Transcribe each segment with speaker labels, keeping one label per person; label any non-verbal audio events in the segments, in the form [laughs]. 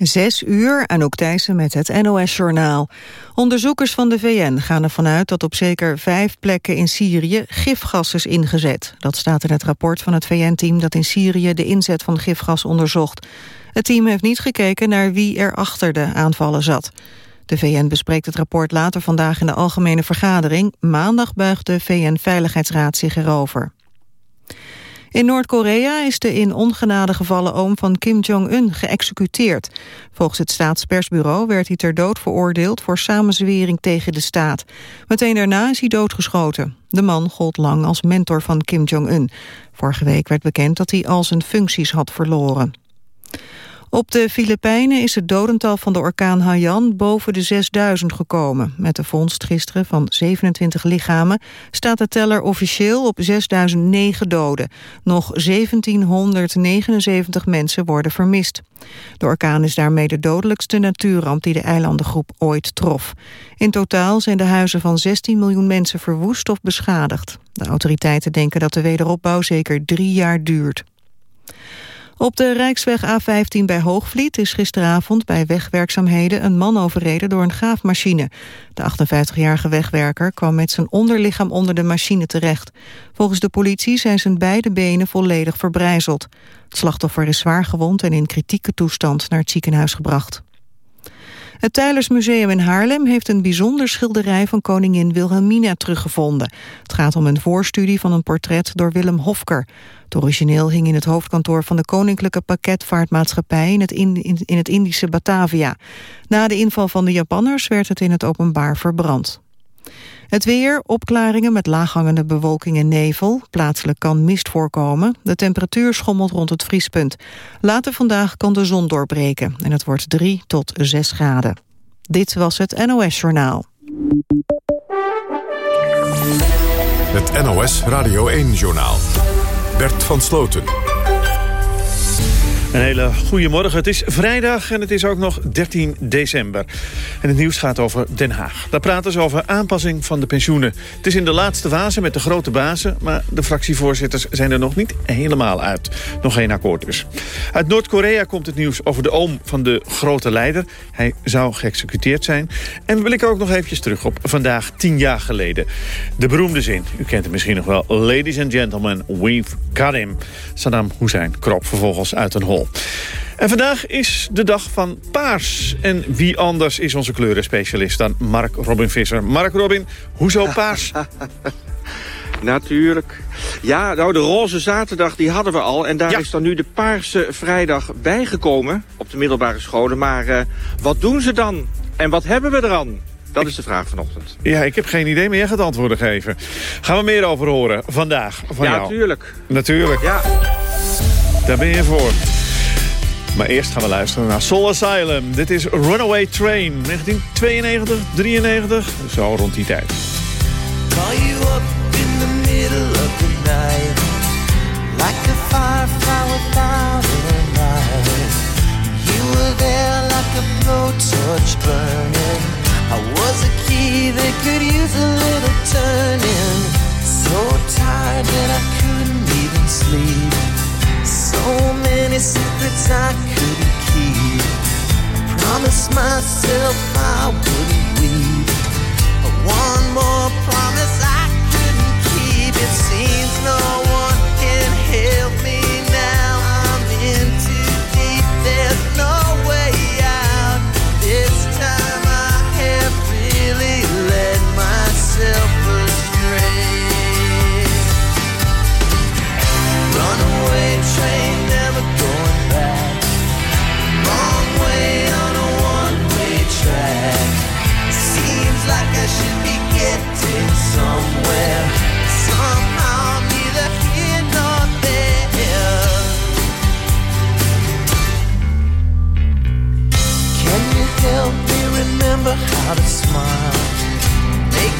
Speaker 1: Zes uur, Anouk Thijssen met het NOS-journaal. Onderzoekers van de VN gaan ervan uit dat op zeker vijf plekken in Syrië gifgas is ingezet. Dat staat in het rapport van het VN-team dat in Syrië de inzet van gifgas onderzocht. Het team heeft niet gekeken naar wie er achter de aanvallen zat. De VN bespreekt het rapport later vandaag in de Algemene Vergadering. Maandag buigt de VN-veiligheidsraad zich erover. In Noord-Korea is de in ongenade gevallen oom van Kim Jong-un geëxecuteerd. Volgens het staatspersbureau werd hij ter dood veroordeeld voor samenzwering tegen de staat. Meteen daarna is hij doodgeschoten. De man gold lang als mentor van Kim Jong-un. Vorige week werd bekend dat hij al zijn functies had verloren. Op de Filipijnen is het dodental van de orkaan Haiyan boven de 6000 gekomen. Met de vondst gisteren van 27 lichamen staat de teller officieel op 6009 doden. Nog 1779 mensen worden vermist. De orkaan is daarmee de dodelijkste natuurramp die de eilandengroep ooit trof. In totaal zijn de huizen van 16 miljoen mensen verwoest of beschadigd. De autoriteiten denken dat de wederopbouw zeker drie jaar duurt. Op de Rijksweg A15 bij Hoogvliet is gisteravond bij wegwerkzaamheden een man overreden door een gaafmachine. De 58-jarige wegwerker kwam met zijn onderlichaam onder de machine terecht. Volgens de politie zijn zijn beide benen volledig verbrijzeld. Het slachtoffer is zwaar gewond en in kritieke toestand naar het ziekenhuis gebracht. Het Tijlersmuseum in Haarlem heeft een bijzonder schilderij van koningin Wilhelmina teruggevonden. Het gaat om een voorstudie van een portret door Willem Hofker. Het origineel hing in het hoofdkantoor van de Koninklijke Pakketvaartmaatschappij in het, in, in het Indische Batavia. Na de inval van de Japanners werd het in het openbaar verbrand. Het weer, opklaringen met laaghangende bewolking en nevel. Plaatselijk kan mist voorkomen. De temperatuur schommelt rond het vriespunt. Later vandaag kan de zon doorbreken en het wordt 3 tot 6 graden. Dit was het NOS Journaal.
Speaker 2: Het NOS Radio 1 Journaal. Bert van Sloten.
Speaker 3: Een hele goede morgen. Het is vrijdag en het is ook nog 13 december. En het nieuws gaat over Den Haag. Daar praten ze over aanpassing van de pensioenen. Het is in de laatste fase met de grote bazen... maar de fractievoorzitters zijn er nog niet helemaal uit. Nog geen akkoord dus. Uit Noord-Korea komt het nieuws over de oom van de grote leider. Hij zou geëxecuteerd zijn. En we blikken ook nog eventjes terug op vandaag tien jaar geleden. De beroemde zin, u kent het misschien nog wel... Ladies and gentlemen, we've got him. Saddam Hussein krop vervolgens uit een hol. En vandaag is de dag van paars. En wie anders is onze kleurenspecialist dan Mark Robin Visser. Mark Robin, hoezo paars? [laughs]
Speaker 4: Natuurlijk. Ja, nou de roze zaterdag die hadden we al. En daar is dan nu de paarse vrijdag bijgekomen op de middelbare scholen. Maar uh, wat doen ze dan? En wat hebben we eraan? Dat is de vraag vanochtend.
Speaker 3: Ja, ik heb geen idee, maar jij gaat antwoorden geven. Gaan we meer over horen vandaag van
Speaker 4: ja,
Speaker 3: jou?
Speaker 4: natuurlijk.
Speaker 3: Natuurlijk.
Speaker 4: Ja.
Speaker 3: Daar ben je voor. Maar eerst gaan we luisteren naar Soul Asylum. Dit is Runaway Train, 1992, 93, zo rond die tijd. Call you up in the middle of the night Like a firefly without a light. You were there like a blowtorch burning. I was a key that could use a little turning. So tired that I couldn't even sleep. So many secrets I couldn't keep. I promised myself I wouldn't weep. One more promise I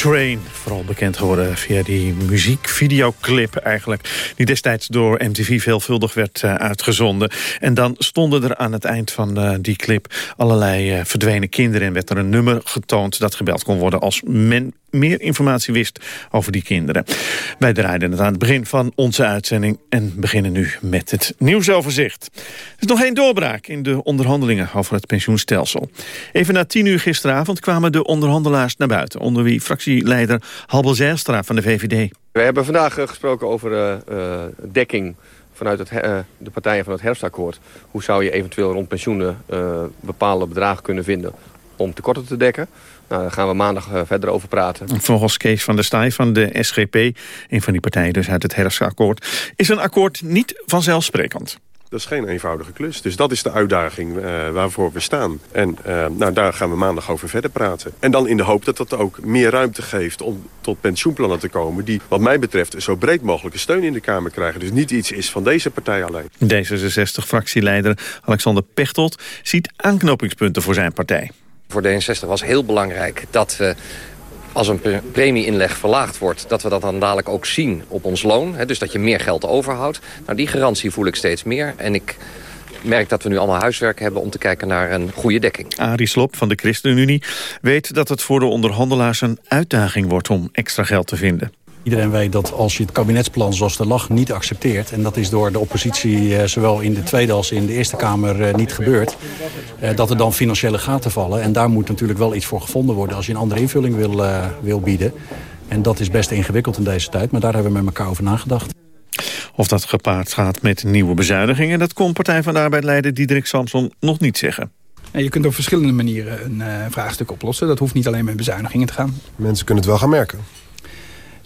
Speaker 3: Train. Vooral bekend geworden via die muziekvideoclip eigenlijk. Die destijds door MTV veelvuldig werd uh, uitgezonden. En dan stonden er aan het eind van uh, die clip allerlei uh, verdwenen kinderen. En werd er een nummer getoond dat gebeld kon worden als men meer informatie wist over die kinderen. Wij draaiden het aan het begin van onze uitzending en beginnen nu met het nieuwsoverzicht. Er is nog geen doorbraak in de onderhandelingen over het pensioenstelsel. Even na tien uur gisteravond kwamen de onderhandelaars naar buiten... onder wie fractieleider Halbel Zijlstra van de VVD.
Speaker 5: We hebben vandaag eh, gesproken over uh, dekking vanuit het, de partijen van het herfstakkoord. Hoe zou je eventueel rond pensioenen bepaalde bedragen kunnen vinden om tekorten te dekken? Nou, daar gaan we maandag uh, verder over praten.
Speaker 3: Volgens Kees van der Staaij van de SGP, een van die partijen dus uit het herfstakkoord... is een akkoord niet vanzelfsprekend.
Speaker 6: Dat is geen eenvoudige klus. Dus dat is de uitdaging uh, waarvoor we staan. En uh, nou, daar gaan we maandag over verder praten. En dan in de hoop dat dat ook meer ruimte geeft om tot pensioenplannen te komen... die wat mij betreft zo breed mogelijke steun in de Kamer krijgen. Dus niet iets is van deze partij alleen.
Speaker 3: D66-fractieleider Alexander Pechtold ziet aanknopingspunten voor zijn partij.
Speaker 7: Voor D66 was heel belangrijk dat we als een premieinleg verlaagd wordt... dat we dat dan dadelijk ook zien op ons loon. Hè, dus dat je meer geld overhoudt. Nou, die garantie voel ik steeds meer. En ik merk dat we nu allemaal huiswerk hebben om te kijken naar een goede dekking.
Speaker 3: Arie Slop van de ChristenUnie weet dat het voor de onderhandelaars een uitdaging wordt om extra geld te vinden.
Speaker 8: Iedereen weet dat als je het kabinetsplan zoals de lag niet accepteert... en dat is door de oppositie eh, zowel in de Tweede als in de Eerste Kamer eh, niet gebeurd... Eh, dat er dan financiële gaten vallen. En daar moet natuurlijk wel iets voor gevonden worden... als je een andere invulling wil, wil bieden. En dat is best ingewikkeld in deze tijd, maar daar hebben we met elkaar over nagedacht.
Speaker 3: Of dat gepaard gaat met nieuwe bezuinigingen... dat kon Partij van de Arbeid-leider Diederik Samson nog niet zeggen.
Speaker 9: je kunt op verschillende manieren een vraagstuk oplossen. Dat hoeft niet alleen met bezuinigingen te gaan.
Speaker 6: Mensen kunnen het wel gaan merken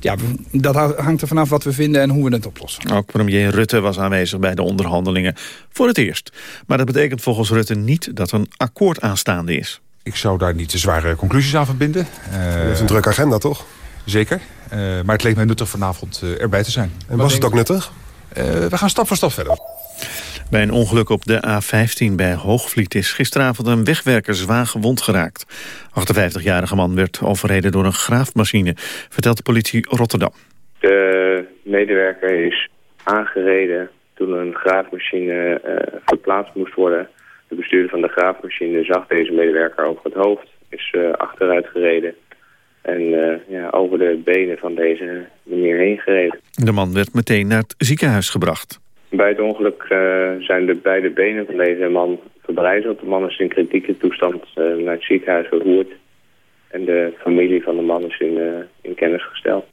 Speaker 9: ja, dat hangt er vanaf wat we vinden en hoe we het oplossen.
Speaker 3: Ook premier Rutte was aanwezig bij de onderhandelingen voor het eerst. Maar dat betekent volgens Rutte niet dat een akkoord aanstaande is.
Speaker 10: Ik zou daar niet te zware conclusies aan verbinden.
Speaker 6: Uh, U heeft een drukke agenda, toch?
Speaker 10: Zeker. Uh, maar het leek mij nuttig vanavond uh, erbij te zijn.
Speaker 6: En was het ook nuttig?
Speaker 10: we gaan stap voor stap verder.
Speaker 3: Bij een ongeluk op de A15 bij Hoogvliet is gisteravond een wegwerker zwaar gewond geraakt. 58-jarige man werd overreden door een graafmachine, vertelt de politie Rotterdam.
Speaker 11: De medewerker is aangereden toen een graafmachine uh, verplaatst moest worden. De bestuurder van de graafmachine zag deze medewerker over het hoofd, is uh, achteruit gereden en uh, ja, over de benen van deze meneer heen gereden.
Speaker 3: De man werd meteen naar het ziekenhuis gebracht.
Speaker 11: Bij het ongeluk uh, zijn de beide benen van deze man verbrijzeld. De man is in kritieke toestand uh, naar het ziekenhuis vervoerd. En de familie van de man is in, uh, in kennis gesteld.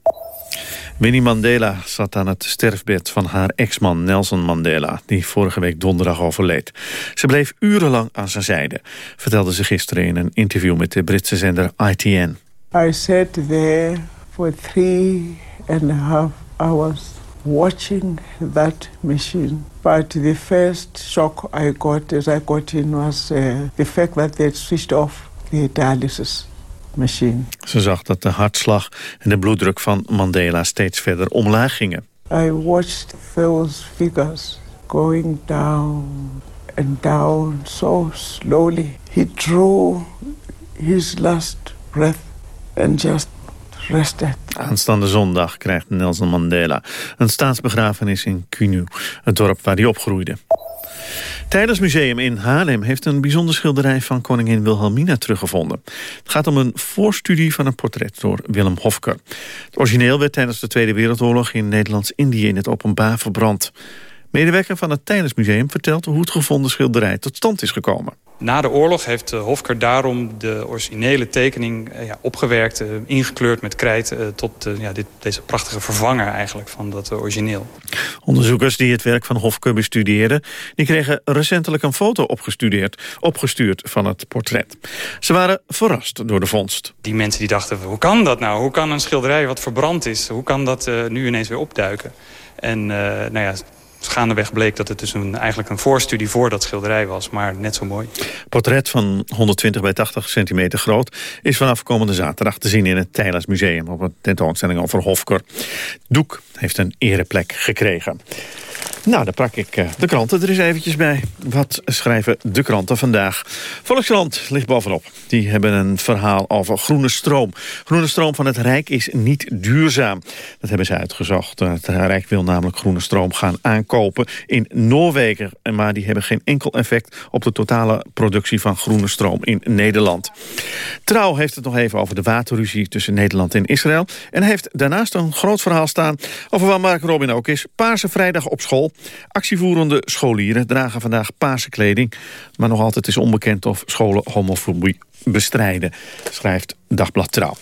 Speaker 3: Winnie Mandela zat aan het sterfbed van haar ex-man Nelson Mandela... die vorige week donderdag overleed. Ze bleef urenlang aan zijn zijde, vertelde ze gisteren in een interview met de Britse zender ITN.
Speaker 12: I sat there for three and a half hours watching that machine. But the first shock I got as I got in was uh, the fact that they switched off the dialysis machine.
Speaker 3: Ze zag dat de hartslag en de bloeddruk van Mandela steeds verder omlaag gingen.
Speaker 12: I watched those figures going down and down so slowly. He drew his last breath and just
Speaker 3: Aanstaande zondag krijgt Nelson Mandela een staatsbegrafenis in Cunu, het dorp waar hij opgroeide. Museum in Haarlem heeft een bijzonder schilderij van koningin Wilhelmina teruggevonden. Het gaat om een voorstudie van een portret door Willem Hofker. Het origineel werd tijdens de Tweede Wereldoorlog in Nederlands-Indië in het openbaar verbrand. Medewerker van het Tijdensmuseum vertelt hoe het gevonden schilderij tot stand is gekomen.
Speaker 13: Na de oorlog heeft eh, Hofker daarom de originele tekening eh, ja, opgewerkt, eh, ingekleurd met krijt... tot ja, dit, deze prachtige vervanger eigenlijk van dat origineel.
Speaker 3: Onderzoekers die het werk van Hofker bestudeerden... die kregen recentelijk een foto opgestudeerd, opgestuurd van het portret. Ze waren verrast door de vondst.
Speaker 13: Die mensen die dachten, hoe kan dat nou? Hoe kan een schilderij wat verbrand is, hoe kan dat nu ineens weer opduiken? En nou ja, gaandeweg bleek dat het dus een, eigenlijk een voorstudie voor dat schilderij was, maar net zo mooi.
Speaker 3: Portret van 120 bij 80 centimeter groot is vanaf komende zaterdag te zien in het Tijlers Museum op een tentoonstelling over Hofker. Doek heeft een ereplek gekregen. Nou, dan pak ik eh, de kranten er eens eventjes bij. Wat schrijven de kranten vandaag? Volkskrant ligt bovenop. Die hebben een verhaal over groene stroom. Groene stroom van het Rijk is niet duurzaam. Dat hebben ze uitgezocht. Het Rijk wil namelijk groene stroom gaan aankopen in Noorwegen. Maar die hebben geen enkel effect op de totale productie van groene stroom in Nederland. Trouw heeft het nog even over de waterruzie tussen Nederland en Israël. En heeft daarnaast een groot verhaal staan over waar Mark Robin ook is. Paarse vrijdag op school. Actievoerende scholieren dragen vandaag paarse kleding. Maar nog altijd is onbekend of scholen homofobie bestrijden, schrijft Dagblad Trouw.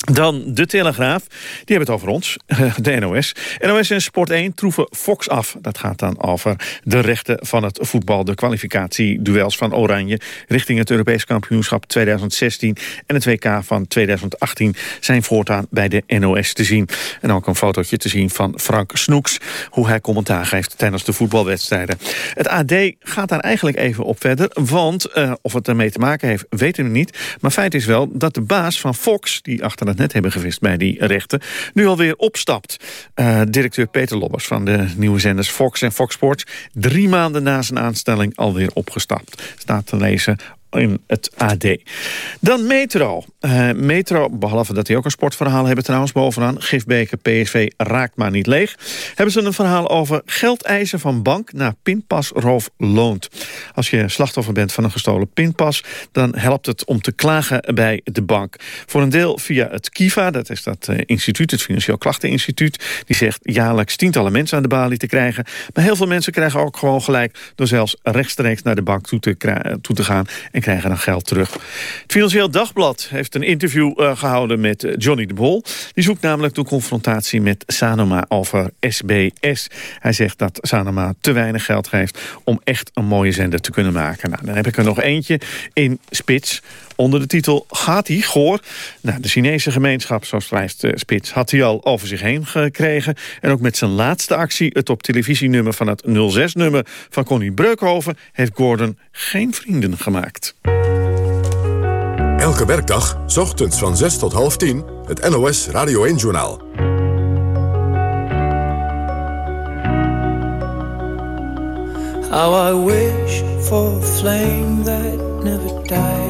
Speaker 3: Dan de Telegraaf, die hebben het over ons, [laughs] de NOS. NOS en Sport 1 troeven Fox af. Dat gaat dan over de rechten van het voetbal, de kwalificatieduels van Oranje... richting het Europees kampioenschap 2016 en het WK van 2018... zijn voortaan bij de NOS te zien. En ook een fotootje te zien van Frank Snoeks... hoe hij commentaar geeft tijdens de voetbalwedstrijden. Het AD gaat daar eigenlijk even op verder, want uh, of het ermee te maken heeft, weten we niet. Maar feit is wel dat de baas van Fox, die achter net hebben gevist bij die rechten, nu alweer opstapt. Uh, directeur Peter Lobbers van de nieuwe zenders Fox en Fox Sports, drie maanden na zijn aanstelling alweer opgestapt. Staat te lezen in het AD. Dan Metro. Uh, Metro, behalve dat die ook een sportverhaal hebben trouwens bovenaan. Gifbeker PSV raakt maar niet leeg. Hebben ze een verhaal over geldeisen van bank naar pinpasroof loont. Als je slachtoffer bent van een gestolen pinpas... dan helpt het om te klagen bij de bank. Voor een deel via het KIVA, dat is dat uh, instituut, het Financieel Klachteninstituut. Die zegt jaarlijks tientallen mensen aan de balie te krijgen. Maar heel veel mensen krijgen ook gewoon gelijk... door zelfs rechtstreeks naar de bank toe te, toe te gaan krijgen dan geld terug. Het Financieel Dagblad heeft een interview uh, gehouden met uh, Johnny de Bol. Die zoekt namelijk de confrontatie met Sanoma over SBS. Hij zegt dat Sanoma te weinig geld geeft om echt een mooie zender te kunnen maken. Nou, dan heb ik er nog eentje in Spits onder de titel Gaat hij goor? Nou, de Chinese gemeenschap, zo schrijft uh, Spits, had hij al over zich heen gekregen. En ook met zijn laatste actie, het op televisienummer van het 06-nummer van Connie Breukhoven, heeft Gordon geen vrienden gemaakt.
Speaker 2: Elke werkdag, ochtends van 6 tot half 10, het NOS Radio 1-journaal.
Speaker 14: How I wish for a flame that never dies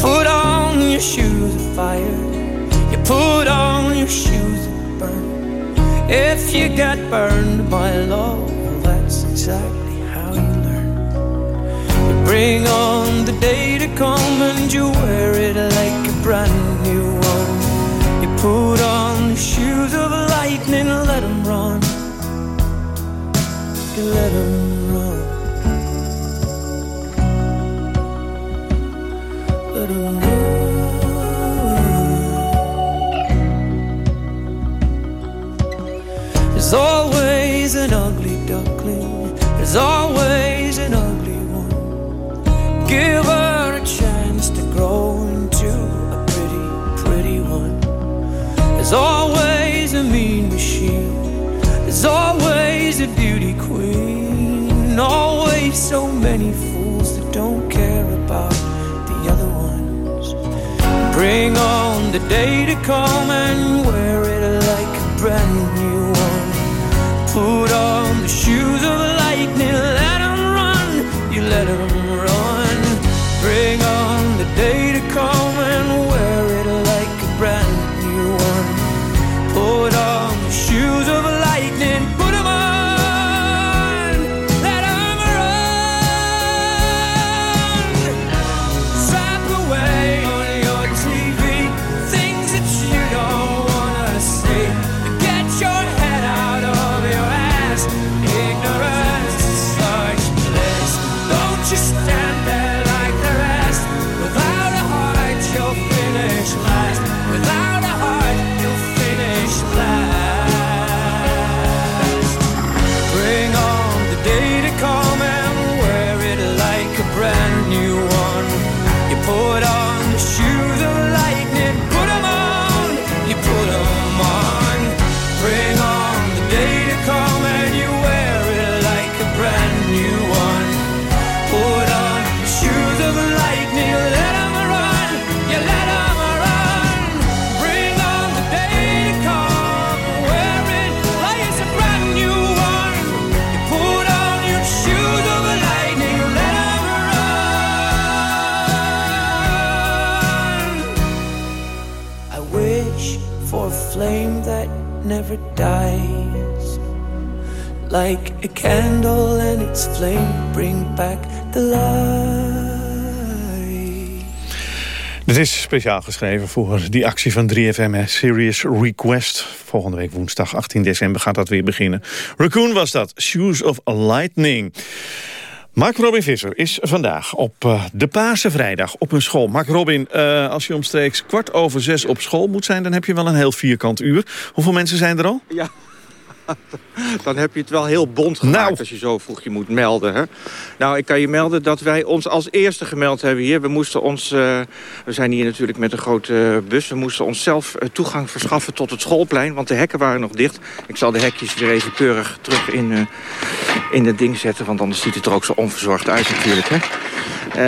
Speaker 14: Put on your shoes of fire. You put on your shoes of burn. If you get burned by love, well, that's exactly how you learn. You bring on the day to come and you wear it like a brand new one. You put on the shoes of lightning, let them run. You let them There's always an ugly duckling. There's always an ugly one. Give her a chance to grow into a pretty, pretty one. There's always a mean machine. There's always a beauty queen. Always so many Bring on the day to come and wear it like a brand new one. Put on the shoes of lightning, let them run, you let them I wish for a flame that never dies. Like a candle and its flame bring back the light.
Speaker 3: Dit is speciaal geschreven voor die actie van 3FM, hè, Serious Request. Volgende week woensdag 18 december gaat dat weer beginnen. Raccoon was dat, Shoes of Lightning. Mark Robin Visser is vandaag op eh, de Paarse Vrijdag op een school. Mark Robin, eh, als je omstreeks kwart over zes op school moet zijn... dan heb je wel een heel vierkant uur. Hoeveel mensen zijn er al?
Speaker 4: Ja, [laughs] dan heb je het wel heel bond gemaakt
Speaker 3: Nou.
Speaker 4: als je zo vroeg je moet melden. Hè? Nou, ik kan je melden dat wij ons als eerste gemeld hebben hier. We moesten ons, eh, we zijn hier natuurlijk met een grote bus. We moesten onszelf eh, toegang verschaffen tot het schoolplein, want de hekken waren nog dicht. Ik zal de hekjes weer even keurig terug in, eh, in het ding zetten, want anders ziet het er ook zo onverzorgd uit natuurlijk. Hè?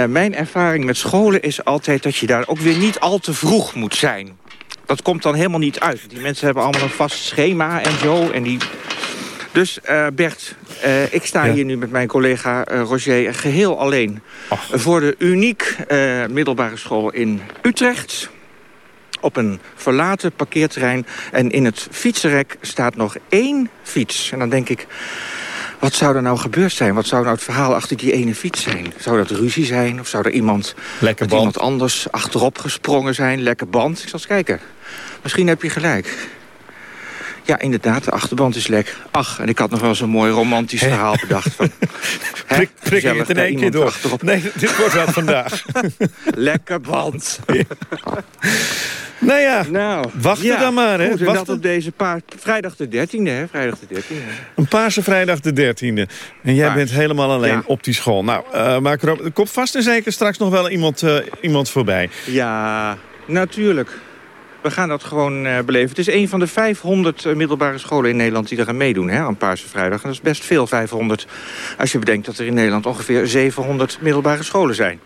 Speaker 4: Mijn ervaring met scholen is altijd dat je daar ook weer niet al te vroeg moet zijn. Dat komt dan helemaal niet uit. Die mensen hebben allemaal een vast schema en zo. En die... Dus eh, Bert, eh, ik sta hier nu met mijn collega eh, Roger geheel alleen... voor de uniek middelbare school in Utrecht op een verlaten parkeerterrein. En in het fietsenrek staat nog één fiets. En dan denk ik, wat zou er nou gebeurd zijn? Wat zou nou het verhaal achter die ene fiets zijn? Zou dat ruzie zijn? Of zou er iemand iemand anders achterop gesprongen zijn? Lekker band? Ik zal eens kijken. Misschien heb je gelijk. Ja, inderdaad, de achterband is lek. Ach, en ik had nog wel zo'n mooi romantisch verhaal bedacht. Van, [laughs]
Speaker 3: Prik, prik het in één keer door.
Speaker 4: achterop.
Speaker 3: Nee, dit wordt wat vandaag. [laughs]
Speaker 4: Lekker band.
Speaker 3: nou ja,
Speaker 4: nou,
Speaker 3: wachten
Speaker 4: ja,
Speaker 3: dan maar. Hè.
Speaker 4: Goed, dat op deze. Vrijdag de 13e, hè? Vrijdag de 13e.
Speaker 3: Een Paarse Vrijdag de 13e. En jij
Speaker 4: Paars.
Speaker 3: bent helemaal alleen
Speaker 4: Ja.
Speaker 3: op die school. Nou, Mark Robin, er komt vast en zeker straks nog wel iemand, eh, iemand voorbij.
Speaker 4: Ja, natuurlijk. We gaan dat gewoon eh, beleven. Het is een van de 500 eh, middelbare scholen in Nederland die eraan meedoen hè, aan Paarse Vrijdag. En dat is best veel, 500. Als je bedenkt dat er in Nederland ongeveer 700 middelbare scholen zijn.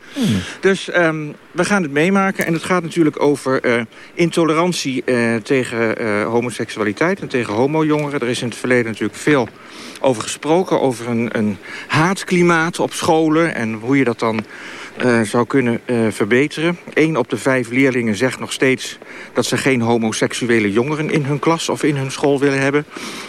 Speaker 4: Dus ehm, we gaan het meemaken. En het gaat natuurlijk over eh, intolerantie tegen homoseksualiteit en tegen homojongeren. Er is in het verleden natuurlijk veel over gesproken. Over een, een haatklimaat op scholen en hoe je dat dan eh, zou kunnen eh, verbeteren. Eén op de vijf leerlingen zegt nog steeds dat ze geen homoseksuele jongeren in hun klas of in hun school willen hebben.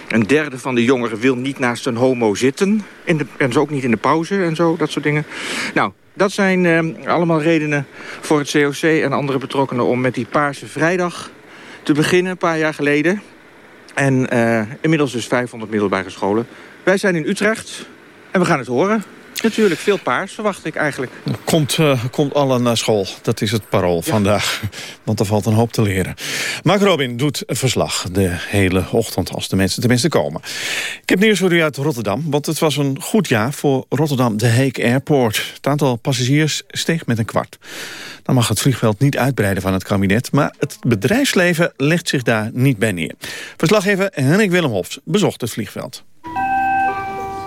Speaker 4: Een derde van de jongeren wil niet naast een homo zitten. In de, en zo ook niet in de pauze en zo, dat soort dingen. Nou, dat zijn eh, allemaal redenen voor het COC en andere betrokkenen om met die Paarse Vrijdag te beginnen, een paar jaar geleden. En inmiddels dus 500 middelbare scholen. Wij zijn in Utrecht en we gaan het horen. Natuurlijk, veel paars verwacht ik eigenlijk.
Speaker 3: Komt, uh, komt allen naar school. Dat is het parool vandaag. [laughs] Want er valt een hoop te leren. Mark Robin doet verslag de hele ochtend als de mensen tenminste komen. Ik heb nieuws voor u uit Rotterdam. Want het was een goed jaar voor Rotterdam de Heek Airport. Het aantal passagiers steeg met een kwart. Dan mag het vliegveld niet uitbreiden van het kabinet. Maar het bedrijfsleven legt zich daar niet bij neer. Verslaggever Henrik Willemhofs bezocht het vliegveld.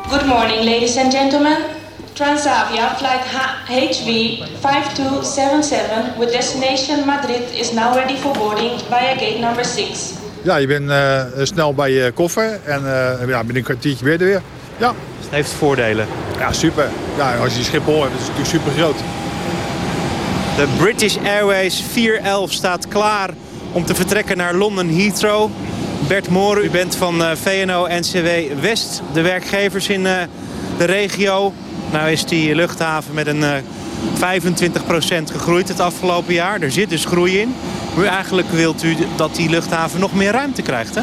Speaker 15: Good morning, ladies and gentlemen. Transavia flight HV 5277 with destination Madrid is now ready for boarding via gate number 6.
Speaker 16: Ja, je bent uh, snel bij je koffer en uh, ja, binnen een kwartiertje weer er weer. Ja.
Speaker 3: Het heeft voordelen.
Speaker 16: Ja, super. Ja, als je Schiphol hebt, is het natuurlijk super groot.
Speaker 3: De British Airways 411 staat klaar om te vertrekken naar London Heathrow. Bert Moren, u bent van uh, VNO-NCW West, de werkgevers in de regio. Nou is die luchthaven met een 25% eh, gegroeid het afgelopen jaar. Er zit dus groei in. Maar eigenlijk wilt u dat die luchthaven nog meer ruimte krijgt, hè?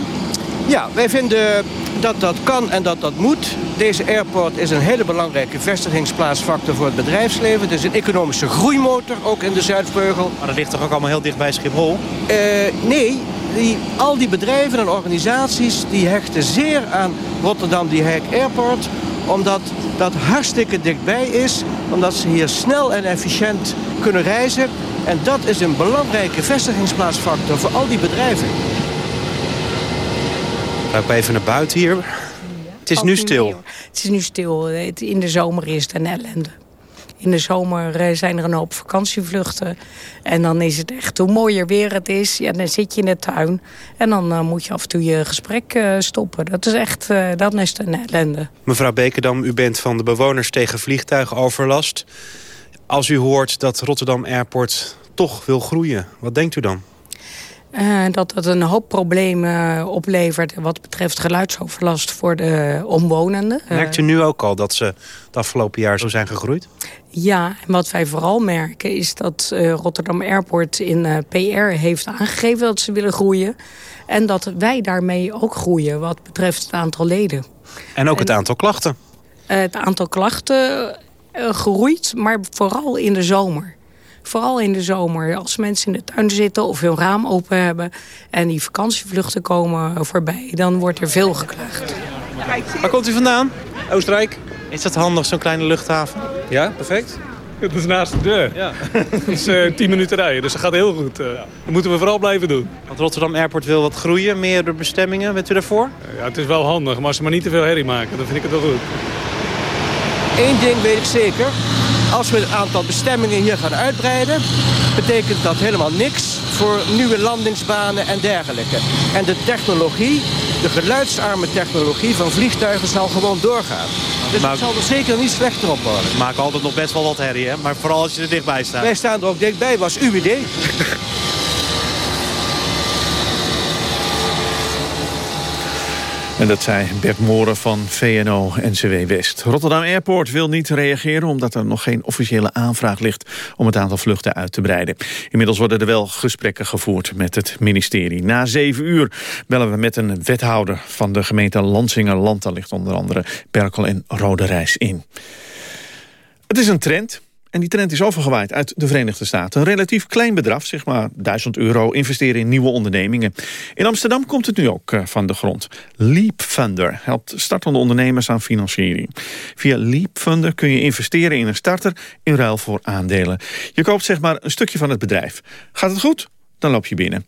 Speaker 17: Ja, wij vinden dat dat kan en dat dat moet. Deze airport is een hele belangrijke vestigingsplaatsfactor voor het bedrijfsleven. Het is een economische groeimotor, ook in de Zuidvleugel.
Speaker 3: Maar dat ligt toch ook allemaal heel dicht bij Schiphol?
Speaker 17: Uh, nee, die, al die bedrijven en organisaties die hechten zeer aan Rotterdam die Hague Airport omdat dat hartstikke dichtbij is. Omdat ze hier snel en efficiënt kunnen reizen. En dat is een belangrijke vestigingsplaatsfactor voor al die bedrijven.
Speaker 3: Loop even naar buiten hier. Het is nu stil.
Speaker 18: Het is nu stil. In de zomer is het een ellende. In de zomer eh, zijn er een hoop vakantievluchten. En dan is het echt, hoe mooier weer het is, ja, dan zit je in de tuin. En dan uh, moet je af en toe je gesprek uh, stoppen. Dat is echt, dat is een ellende.
Speaker 3: Mevrouw Bekendam, u bent van de bewoners tegen vliegtuigoverlast. Als u hoort dat Rotterdam Airport toch wil groeien, wat denkt u dan?
Speaker 18: Uh, dat dat een hoop problemen oplevert wat betreft geluidsoverlast voor de omwonenden.
Speaker 3: Merkt u nu ook al dat ze het afgelopen jaar zo zijn gegroeid?
Speaker 18: Ja, en wat wij vooral merken is dat uh, Rotterdam Airport in uh, PR heeft aangegeven dat ze willen groeien. En dat wij daarmee ook groeien wat betreft het aantal leden.
Speaker 3: En ook het aantal klachten?
Speaker 18: het aantal klachten groeit, maar vooral in de zomer. Vooral in de zomer, als mensen in de tuin zitten of hun raam open hebben... en die vakantievluchten komen voorbij, dan wordt er veel geklaagd.
Speaker 3: Waar komt u vandaan? Oostenrijk. Is dat handig, zo'n kleine luchthaven?
Speaker 19: Ja, perfect. Het is naast de deur. Ja. [laughs] Het is uh, tien minuten rijden, dus dat gaat heel goed. Uh, dat moeten we vooral blijven doen.
Speaker 3: Want Rotterdam Airport wil wat groeien, meer bestemmingen. Bent u daarvoor?
Speaker 19: Ja, het is wel handig, maar als ze maar niet te veel herrie maken, dan vind ik het wel goed.
Speaker 17: Eén ding weet ik zeker. Als we het aantal bestemmingen hier gaan uitbreiden... betekent dat helemaal niks voor nieuwe landingsbanen en dergelijke. En de technologie, de geluidsarme technologie van vliegtuigen zal gewoon doorgaan. Dus het zal er zeker niet slechter op worden.
Speaker 3: We maken altijd nog best wel wat herrie, hè? maar vooral als je er dichtbij staat.
Speaker 17: Wij staan er ook dichtbij, was uw
Speaker 3: En dat zei Bert Moren van VNO-NCW West. Rotterdam Airport wil niet reageren omdat er nog geen officiële aanvraag ligt om het aantal vluchten uit te breiden. Inmiddels worden er wel gesprekken gevoerd met het ministerie. Na zeven uur bellen we met een wethouder van de gemeente Lansinger-Land. Daar ligt onder andere Berkel en Rode Reis in. Het is een trend en die trend is overgewaaid uit de Verenigde Staten. Een relatief klein bedrag, zeg maar 1000 euro, investeren in nieuwe ondernemingen. In Amsterdam komt het nu ook eh, van de grond. Leap Funder helpt startende ondernemers aan financiering. Via Leap Funder kun je investeren in een starter in ruil voor aandelen. Je koopt zeg maar een stukje van het bedrijf. Gaat het goed? Dan loop je binnen.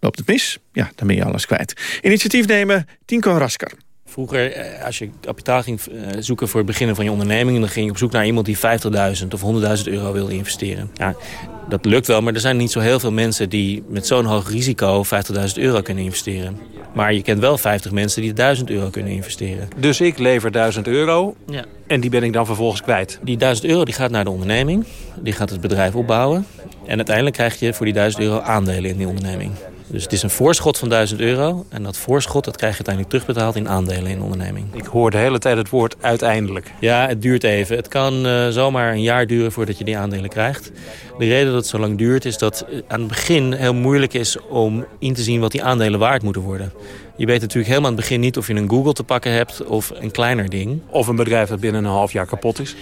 Speaker 3: Loopt het mis? Ja, dan ben je alles kwijt. Initiatief nemen Tinko Rasker.
Speaker 20: Vroeger, eh, als je kapitaal ging eh, zoeken voor het beginnen van je onderneming... dan ging je op zoek naar iemand die 50.000 of 100.000 euro wilde investeren. Ja, dat lukt wel, maar er zijn niet zo heel veel mensen... die met zo'n hoog risico 50.000 euro kunnen investeren. Maar je kent wel 50 mensen die 1000 euro kunnen investeren.
Speaker 21: Dus ik lever 1000 euro ja. en die ben ik dan vervolgens kwijt?
Speaker 20: Die 1000 euro die gaat naar de onderneming. Die gaat het bedrijf opbouwen. En uiteindelijk krijg je voor die 1000 euro aandelen in die onderneming. Dus het is een voorschot van 1000 euro. En dat voorschot dat krijg je uiteindelijk terugbetaald in aandelen in de onderneming.
Speaker 21: Ik hoor de hele tijd het woord uiteindelijk.
Speaker 20: Ja, het duurt even. Het kan uh, zomaar een jaar duren voordat je die aandelen krijgt. De reden dat het zo lang duurt is dat aan het begin heel moeilijk is om in te zien wat die aandelen waard moeten worden. Je weet natuurlijk helemaal aan het begin niet of je een Google te pakken hebt of een kleiner ding.
Speaker 21: Of een bedrijf dat binnen een half jaar kapot is.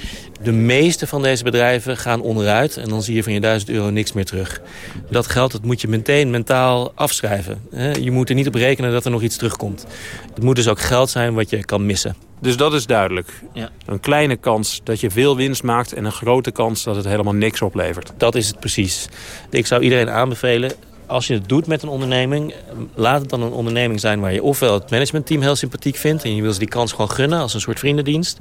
Speaker 20: De meeste van deze bedrijven gaan onderuit en dan zie je van je 1000 euro niks meer terug. Dat geld dat moet je meteen mentaal afschrijven. Je moet er niet op rekenen dat er nog iets terugkomt. Het moet dus ook geld zijn wat je kan missen.
Speaker 21: Dus dat is duidelijk.
Speaker 20: Ja.
Speaker 21: Een kleine kans dat je veel winst maakt... en een grote kans dat het helemaal niks oplevert.
Speaker 20: Dat is het precies. Ik zou iedereen aanbevelen als je het doet met een onderneming... laat het dan een onderneming zijn waar je ofwel het managementteam heel sympathiek vindt... en je wil ze die kans gewoon gunnen als een soort vriendendienst...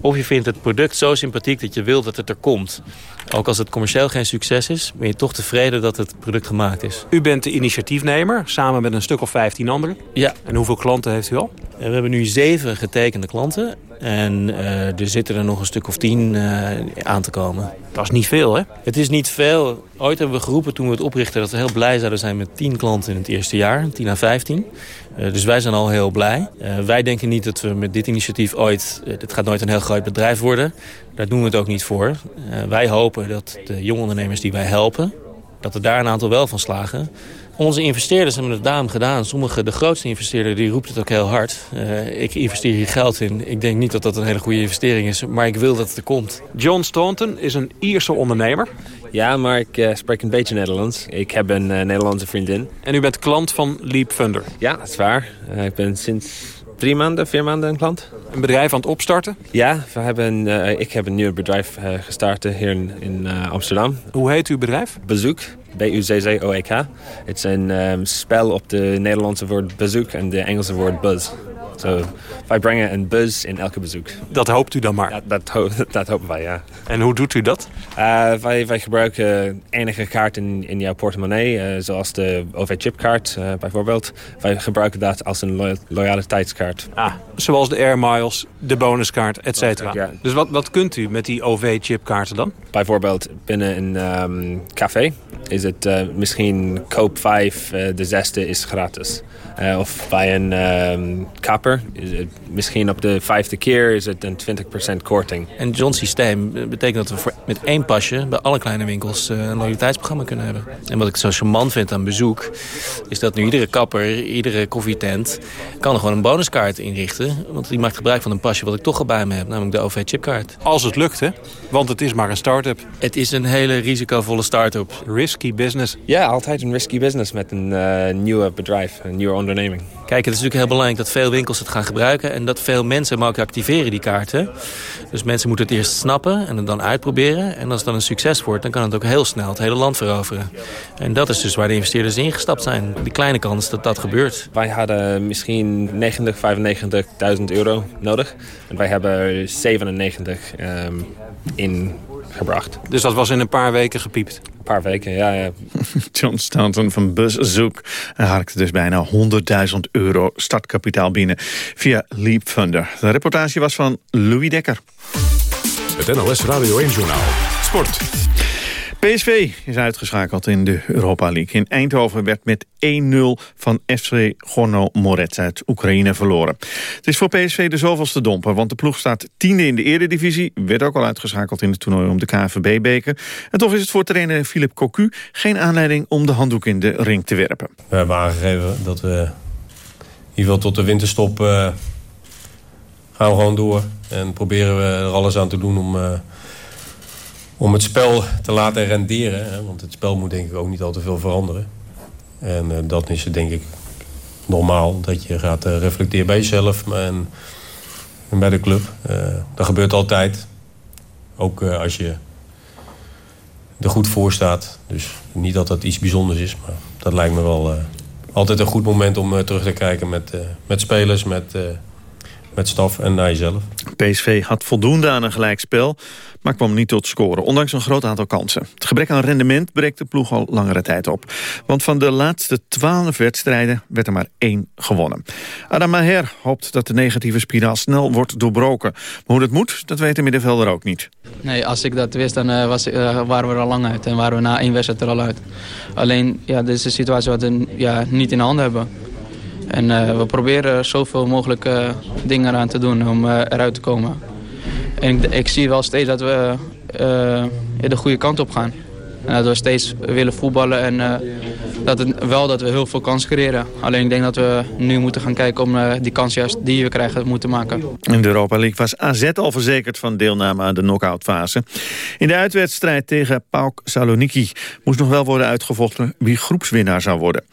Speaker 20: of je vindt het product zo sympathiek dat je wil dat het er komt. Ook als het commercieel geen succes is... ben je toch tevreden dat het product gemaakt is.
Speaker 21: U bent de initiatiefnemer, samen met een stuk of 15 anderen.
Speaker 20: Ja.
Speaker 21: En hoeveel klanten heeft u al?
Speaker 20: We hebben nu zeven getekende klanten. En uh, er zitten er nog een stuk of tien uh, aan te komen.
Speaker 21: Dat is niet veel, hè?
Speaker 20: Het is niet veel. Ooit hebben we geroepen toen we het oprichten... dat we heel blij zouden zijn met tien klanten in het eerste jaar. 10 à 15. Uh, dus wij zijn al heel blij. wij denken niet dat we met dit initiatief ooit... dit gaat nooit een heel groot bedrijf worden. Daar doen we het ook niet voor. wij hopen dat de jonge ondernemers die wij helpen... dat er daar een aantal wel van slagen... Onze investeerders hebben het daarom gedaan. Sommige, de grootste investeerder, die roept het ook heel hard. Uh, ik investeer hier geld in. Ik denk niet dat dat een hele goede investering is, maar ik wil dat het er komt.
Speaker 21: John Staunton is een Ierse ondernemer.
Speaker 22: Ja, maar ik uh, spreek een beetje Nederlands. Ik heb een uh, Nederlandse vriendin.
Speaker 21: En u bent klant van Leap Thunder?
Speaker 22: Ja, dat is waar. ik ben sinds drie maanden, vier maanden een klant.
Speaker 21: Een bedrijf aan het opstarten?
Speaker 22: Ja, we hebben, uh, ik heb een nieuw bedrijf uh, gestart hier in, in uh, Amsterdam.
Speaker 21: Hoe heet uw bedrijf?
Speaker 22: Bezoek. B-U-Z-Z-O-E-K. Het is een um, spel op de Nederlandse woord bezoek en de Engelse woord buzz. So, wij brengen een buzz in elke bezoek.
Speaker 21: Dat hoopt u dan maar?
Speaker 22: Dat, ho [laughs] dat, hopen wij, ja.
Speaker 21: En hoe doet u dat?
Speaker 22: Uh, wij, wij gebruiken enige kaart in, in jouw portemonnee, uh, zoals de OV-chipkaart uh, bijvoorbeeld. Wij gebruiken dat als een lo loyaliteitskaart.
Speaker 21: Ah, zoals de Air Miles, de bonuskaart, et cetera.
Speaker 22: Ja.
Speaker 21: Dus wat, wat kunt u met die OV-chipkaarten dan?
Speaker 22: Bijvoorbeeld binnen een um, café is het misschien koop 5, de zesde is gratis. Uh, of bij een um, kapper, is het, misschien op de vijfde keer is het een 20% korting.
Speaker 20: En John's systeem betekent dat we voor, met één pasje bij alle kleine winkels uh, een loyaliteitsprogramma kunnen hebben. En wat ik zo charmant vind aan bezoek, is dat nu iedere kapper, iedere koffietent, kan er gewoon een bonuskaart inrichten. Want die maakt gebruik van een pasje wat ik toch al bij me heb, namelijk de OV-chipkaart.
Speaker 21: Als het lukt, hè? Want het is maar een start-up.
Speaker 20: Het is een hele risicovolle start-up.
Speaker 21: Risky business.
Speaker 22: Ja, altijd een risky business met een uh, nieuwe bedrijf, een nieuwe onderneming.
Speaker 20: Kijk, het is natuurlijk heel belangrijk dat veel winkels het gaan gebruiken... en dat veel mensen hem ook activeren, die kaarten. Dus mensen moeten het eerst snappen en het dan uitproberen. En als het dan een succes wordt, dan kan het ook heel snel het hele land veroveren. En dat is dus waar de investeerders ingestapt zijn. Die kleine kans dat dat gebeurt.
Speaker 22: Wij hadden misschien 90, 95.000 euro nodig. En wij hebben 97 um, ingebracht.
Speaker 21: Dus dat was in een paar weken gepiept?
Speaker 22: Een paar weken, ja. ja. [laughs]
Speaker 3: John Stanton van Buzzzoek harkte dus bijna 100.000 euro startkapitaal binnen via Leap Thunder. De reportage was van Louis Dekker.
Speaker 2: Het NLS Radio 1 Journaal. Sport.
Speaker 3: PSV is uitgeschakeld in de Europa League. In Eindhoven werd met 1-0 van FC Gorno Moret uit Oekraïne verloren. Het is voor PSV de zoveelste domper, want de ploeg staat tiende in de eredivisie. Werd ook al uitgeschakeld in het toernooi om de KNVB-beker. En toch is het voor trainer Philip Cocu geen aanleiding om de handdoek in de ring te werpen.
Speaker 23: We hebben aangegeven dat we in ieder geval tot de winterstop uh, gaan we gewoon door. En proberen we er alles aan te doen om... Uh, om het spel te laten renderen. Hè? Want het spel moet denk ik ook niet al te veel veranderen. En uh, dat is denk ik normaal. Dat je gaat uh, reflecteren bij jezelf en, bij de club. Uh, dat gebeurt altijd. Ook als je er goed voor staat. Dus niet dat dat iets bijzonders is. Maar dat lijkt me wel altijd een goed moment om terug te kijken met, met spelers, met, met staf en naar jezelf.
Speaker 3: PSV had voldoende aan een gelijkspel, maar kwam niet tot scoren. Ondanks een groot aantal kansen. Het gebrek aan rendement breekt de ploeg al langere tijd op. Want van de laatste twaalf wedstrijden werd er maar één gewonnen. Adam Maher hoopt dat de negatieve spiraal snel wordt doorbroken. Maar hoe dat moet, dat weet de middenvelder ook niet.
Speaker 24: Nee, als ik dat wist, dan uh, was, uh, waren we er al lang uit. En waren we na één wedstrijd er al uit. Alleen, ja, dit is een situatie wat we ja, niet in de hand hebben. En uh, we proberen zoveel mogelijk dingen eraan te doen om eruit te komen. En ik, ik, zie wel steeds dat we de goede kant op gaan. En dat we steeds willen voetballen en uh, dat het, wel dat we heel veel kansen creëren. Alleen ik denk dat we nu moeten gaan kijken om uh, die kans juist die we krijgen moeten maken.
Speaker 3: In de Europa League was AZ al verzekerd van deelname aan de knock-outfase. In de uitwedstrijd tegen PAOK Saloniki moest nog wel worden uitgevochten wie groepswinnaar zou worden.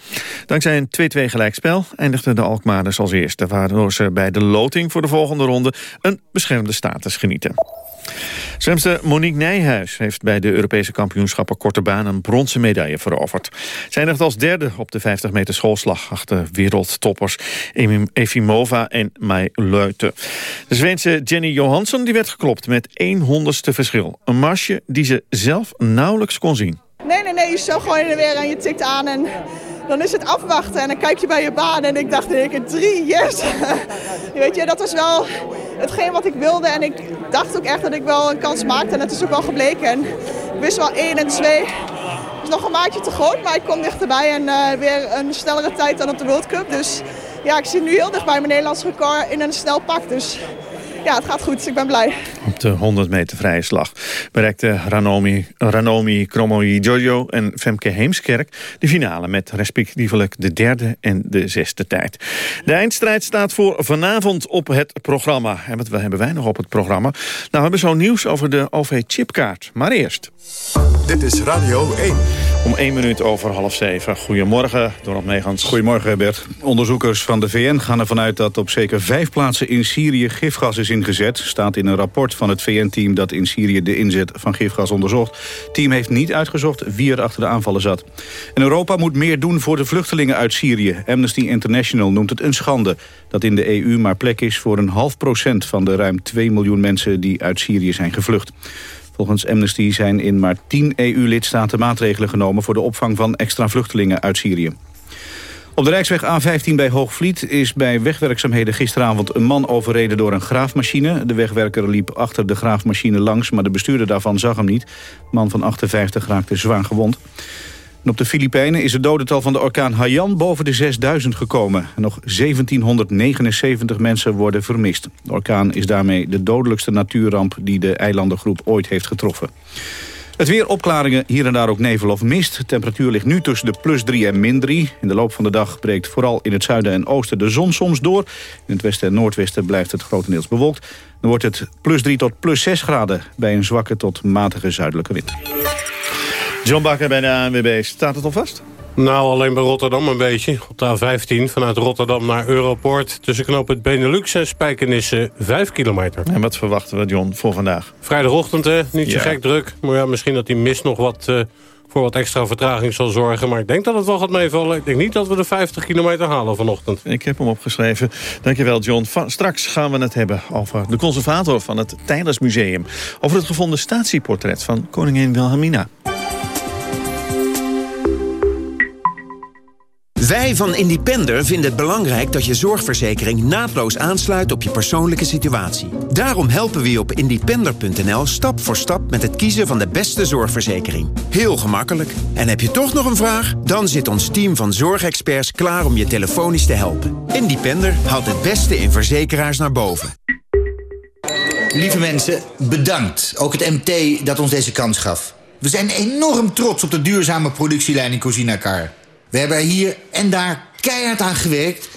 Speaker 3: Dankzij een 2-2 gelijkspel eindigden de Alkmaarders als eerste, waardoor ze bij de loting voor de volgende ronde een beschermde status genieten. Zwemster Monique Nijhuis heeft bij de Europese kampioenschappen korte baan een bronzen medaille veroverd. Zij eindigt als derde op de 50 meter schoolslag achter wereldtoppers Efimova en Mai Leute. De Zweense Jenny Johansson die werd geklopt met 1 honderdste verschil. Een marsje die ze zelf nauwelijks kon zien.
Speaker 25: Nee, nee, nee, je zo gewoon in de weer en je tikt aan en dan is het afwachten. En dan kijk je bij je baan en ik dacht, ik een drie, yes! [laughs] Weet je, dat was wel hetgeen wat ik wilde. En ik dacht ook echt dat ik wel een kans maakte. En het is ook wel gebleken. En ik wist wel één en twee. Het is nog een maatje te groot, maar ik kom dichterbij. En uh, weer een snellere tijd dan op de World Cup. Dus ja, ik zit nu heel dicht bij mijn Nederlands record in een snel pak. Dus ja, het gaat goed. Ik ben blij.
Speaker 3: Op de 100 meter vrije slag bereikte Ranomi, Ranomi Kromoyi Jojo en Femke Heemskerk de finale met respectievelijk de derde en de zesde tijd. De eindstrijd staat voor vanavond op het programma. En wat hebben wij nog op het programma? Nou, we hebben zo'n nieuws over de OV-chipkaart. Maar eerst.
Speaker 2: Dit is Radio 1.
Speaker 3: Om één minuut over half zeven. Goedemorgen, Donald Meegans.
Speaker 26: Goedemorgen, Bert. Onderzoekers van de VN gaan ervan uit dat op zeker vijf plaatsen in Syrië gifgas is ingezet. Staat in een rapport van het VN-team dat in Syrië de inzet van gifgas onderzocht. Het team heeft niet uitgezocht wie er achter de aanvallen zat. En Europa moet meer doen voor de vluchtelingen uit Syrië. Amnesty International noemt het een schande dat in de EU maar plek is voor een half procent van de ruim 2 miljoen mensen die uit Syrië zijn gevlucht. Volgens Amnesty zijn in maar 10 EU-lidstaten maatregelen genomen... voor de opvang van extra vluchtelingen uit Syrië. Op de Rijksweg A15 bij Hoogvliet is bij wegwerkzaamheden gisteravond een man overreden door een graafmachine. De wegwerker liep achter de graafmachine langs, maar de bestuurder daarvan zag hem niet. De man van 58 raakte zwaar gewond. Op de Filipijnen is het dodental van de orkaan Haiyan boven de 6000 gekomen. En nog 1779 mensen worden vermist. De orkaan is daarmee de dodelijkste natuurramp die de eilandengroep ooit heeft getroffen. Het weer opklaringen, hier en daar ook nevel of mist. De temperatuur ligt nu tussen de plus 3 en min 3. In de loop van de dag breekt vooral in het zuiden en oosten de zon soms door. In het westen en noordwesten blijft het grotendeels bewolkt. Dan wordt het plus 3 tot plus 6 graden bij een zwakke tot matige zuidelijke wind.
Speaker 3: John Bakker bij de ANWB. Staat het al vast?
Speaker 27: Nou, alleen bij Rotterdam een beetje. Op de A15 vanuit Rotterdam naar Europoort. Tussen knoop het Benelux en Spijkenisse 5 kilometer.
Speaker 3: En wat verwachten we, John, voor vandaag?
Speaker 27: Vrijdagochtend, hè? Niet zo gek druk. Maar ja, misschien dat die mist nog wat... Uh, voor wat extra vertraging zal zorgen. Maar ik denk dat het wel gaat meevallen. Ik denk niet dat we de 50 kilometer halen vanochtend.
Speaker 3: Ik heb hem opgeschreven. Dankjewel, John. straks gaan we het hebben over de conservator van het Museum. Over het gevonden statieportret van koningin Wilhelmina.
Speaker 28: Wij van Independer vinden het belangrijk dat je zorgverzekering naadloos aansluit op je persoonlijke situatie. Daarom helpen we je op independer.nl stap voor stap met het kiezen van de beste zorgverzekering. Heel gemakkelijk. En heb je toch nog een vraag? Dan zit ons team van zorgexperts klaar om je telefonisch te helpen. Independer haalt het beste in verzekeraars naar boven.
Speaker 29: Lieve mensen, bedankt. Ook het MT dat ons deze kans gaf. We zijn enorm trots op de duurzame productielijn in Cozinacar. We hebben hier en daar keihard aan gewerkt.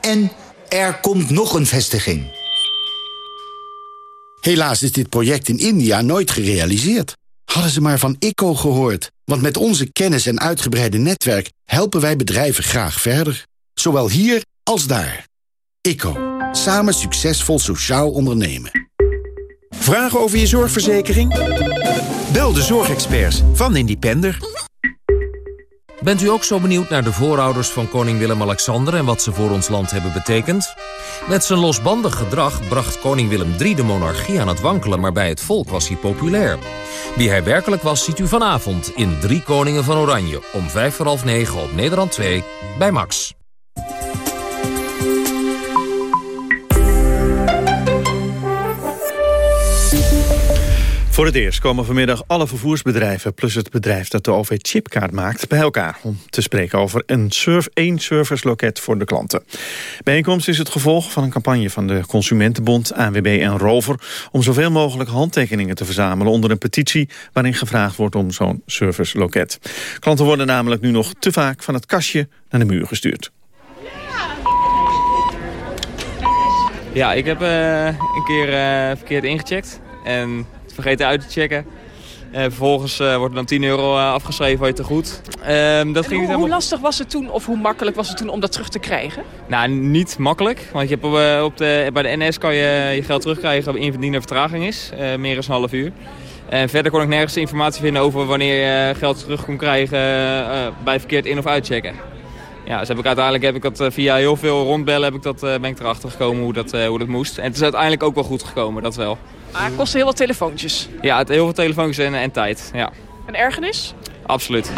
Speaker 29: En er komt nog een vestiging.
Speaker 30: Helaas is dit project in India nooit gerealiseerd. Hadden ze maar van ICO gehoord. Want met onze kennis en uitgebreide netwerk... helpen wij bedrijven graag verder. Zowel hier als daar. ICO. Samen succesvol sociaal ondernemen.
Speaker 28: Vragen over je zorgverzekering? Bel de zorgexperts van Independer.
Speaker 31: Bent u ook zo benieuwd naar de voorouders van koning Willem-Alexander... en wat ze voor ons land hebben betekend? Met zijn losbandig gedrag bracht koning Willem III de monarchie aan het wankelen... maar bij het volk was hij populair. Wie hij werkelijk was, ziet u vanavond in Drie Koningen van Oranje... om vijf voor half negen op Nederland 2 bij Max.
Speaker 3: Voor het eerst komen vanmiddag alle vervoersbedrijven... plus het bedrijf dat de OV-chipkaart maakt bij elkaar... om te spreken over een surf, één serviceloket voor de klanten. Bijeenkomst is het gevolg van een campagne van de Consumentenbond... ANWB en Rover... om zoveel mogelijk handtekeningen te verzamelen... onder een petitie waarin gevraagd wordt om zo'n serviceloket. Klanten worden namelijk nu nog te vaak van het kastje naar de muur gestuurd.
Speaker 32: Ja, ik heb uh, een keer uh, verkeerd ingecheckt en vergeten uit te checken. En vervolgens uh, wordt er dan 10 euro afgeschreven van je te goed.
Speaker 33: Um, dat ging hoe, helemaal... hoe, lastig was het toen, of hoe makkelijk was het toen om dat terug te krijgen?
Speaker 32: Nou, niet makkelijk. Want je hebt op, de, bij de NS kan je je geld terugkrijgen indien er vertraging is. meer dan een half uur. En verder kon ik nergens informatie vinden over wanneer je geld terug kon krijgen bij verkeerd in- of uitchecken ja, dus heb ik uiteindelijk heb ik dat eh, via heel veel rondbellen heb ik dat, eh, ben ik erachter gekomen hoe dat, eh, hoe dat moest. En het is uiteindelijk ook wel goed gekomen, dat wel.
Speaker 33: Maar het kostte heel wat telefoontjes?
Speaker 32: Ja, het, heel veel telefoontjes en, en tijd, ja.
Speaker 33: Een ergernis?
Speaker 32: Absoluut.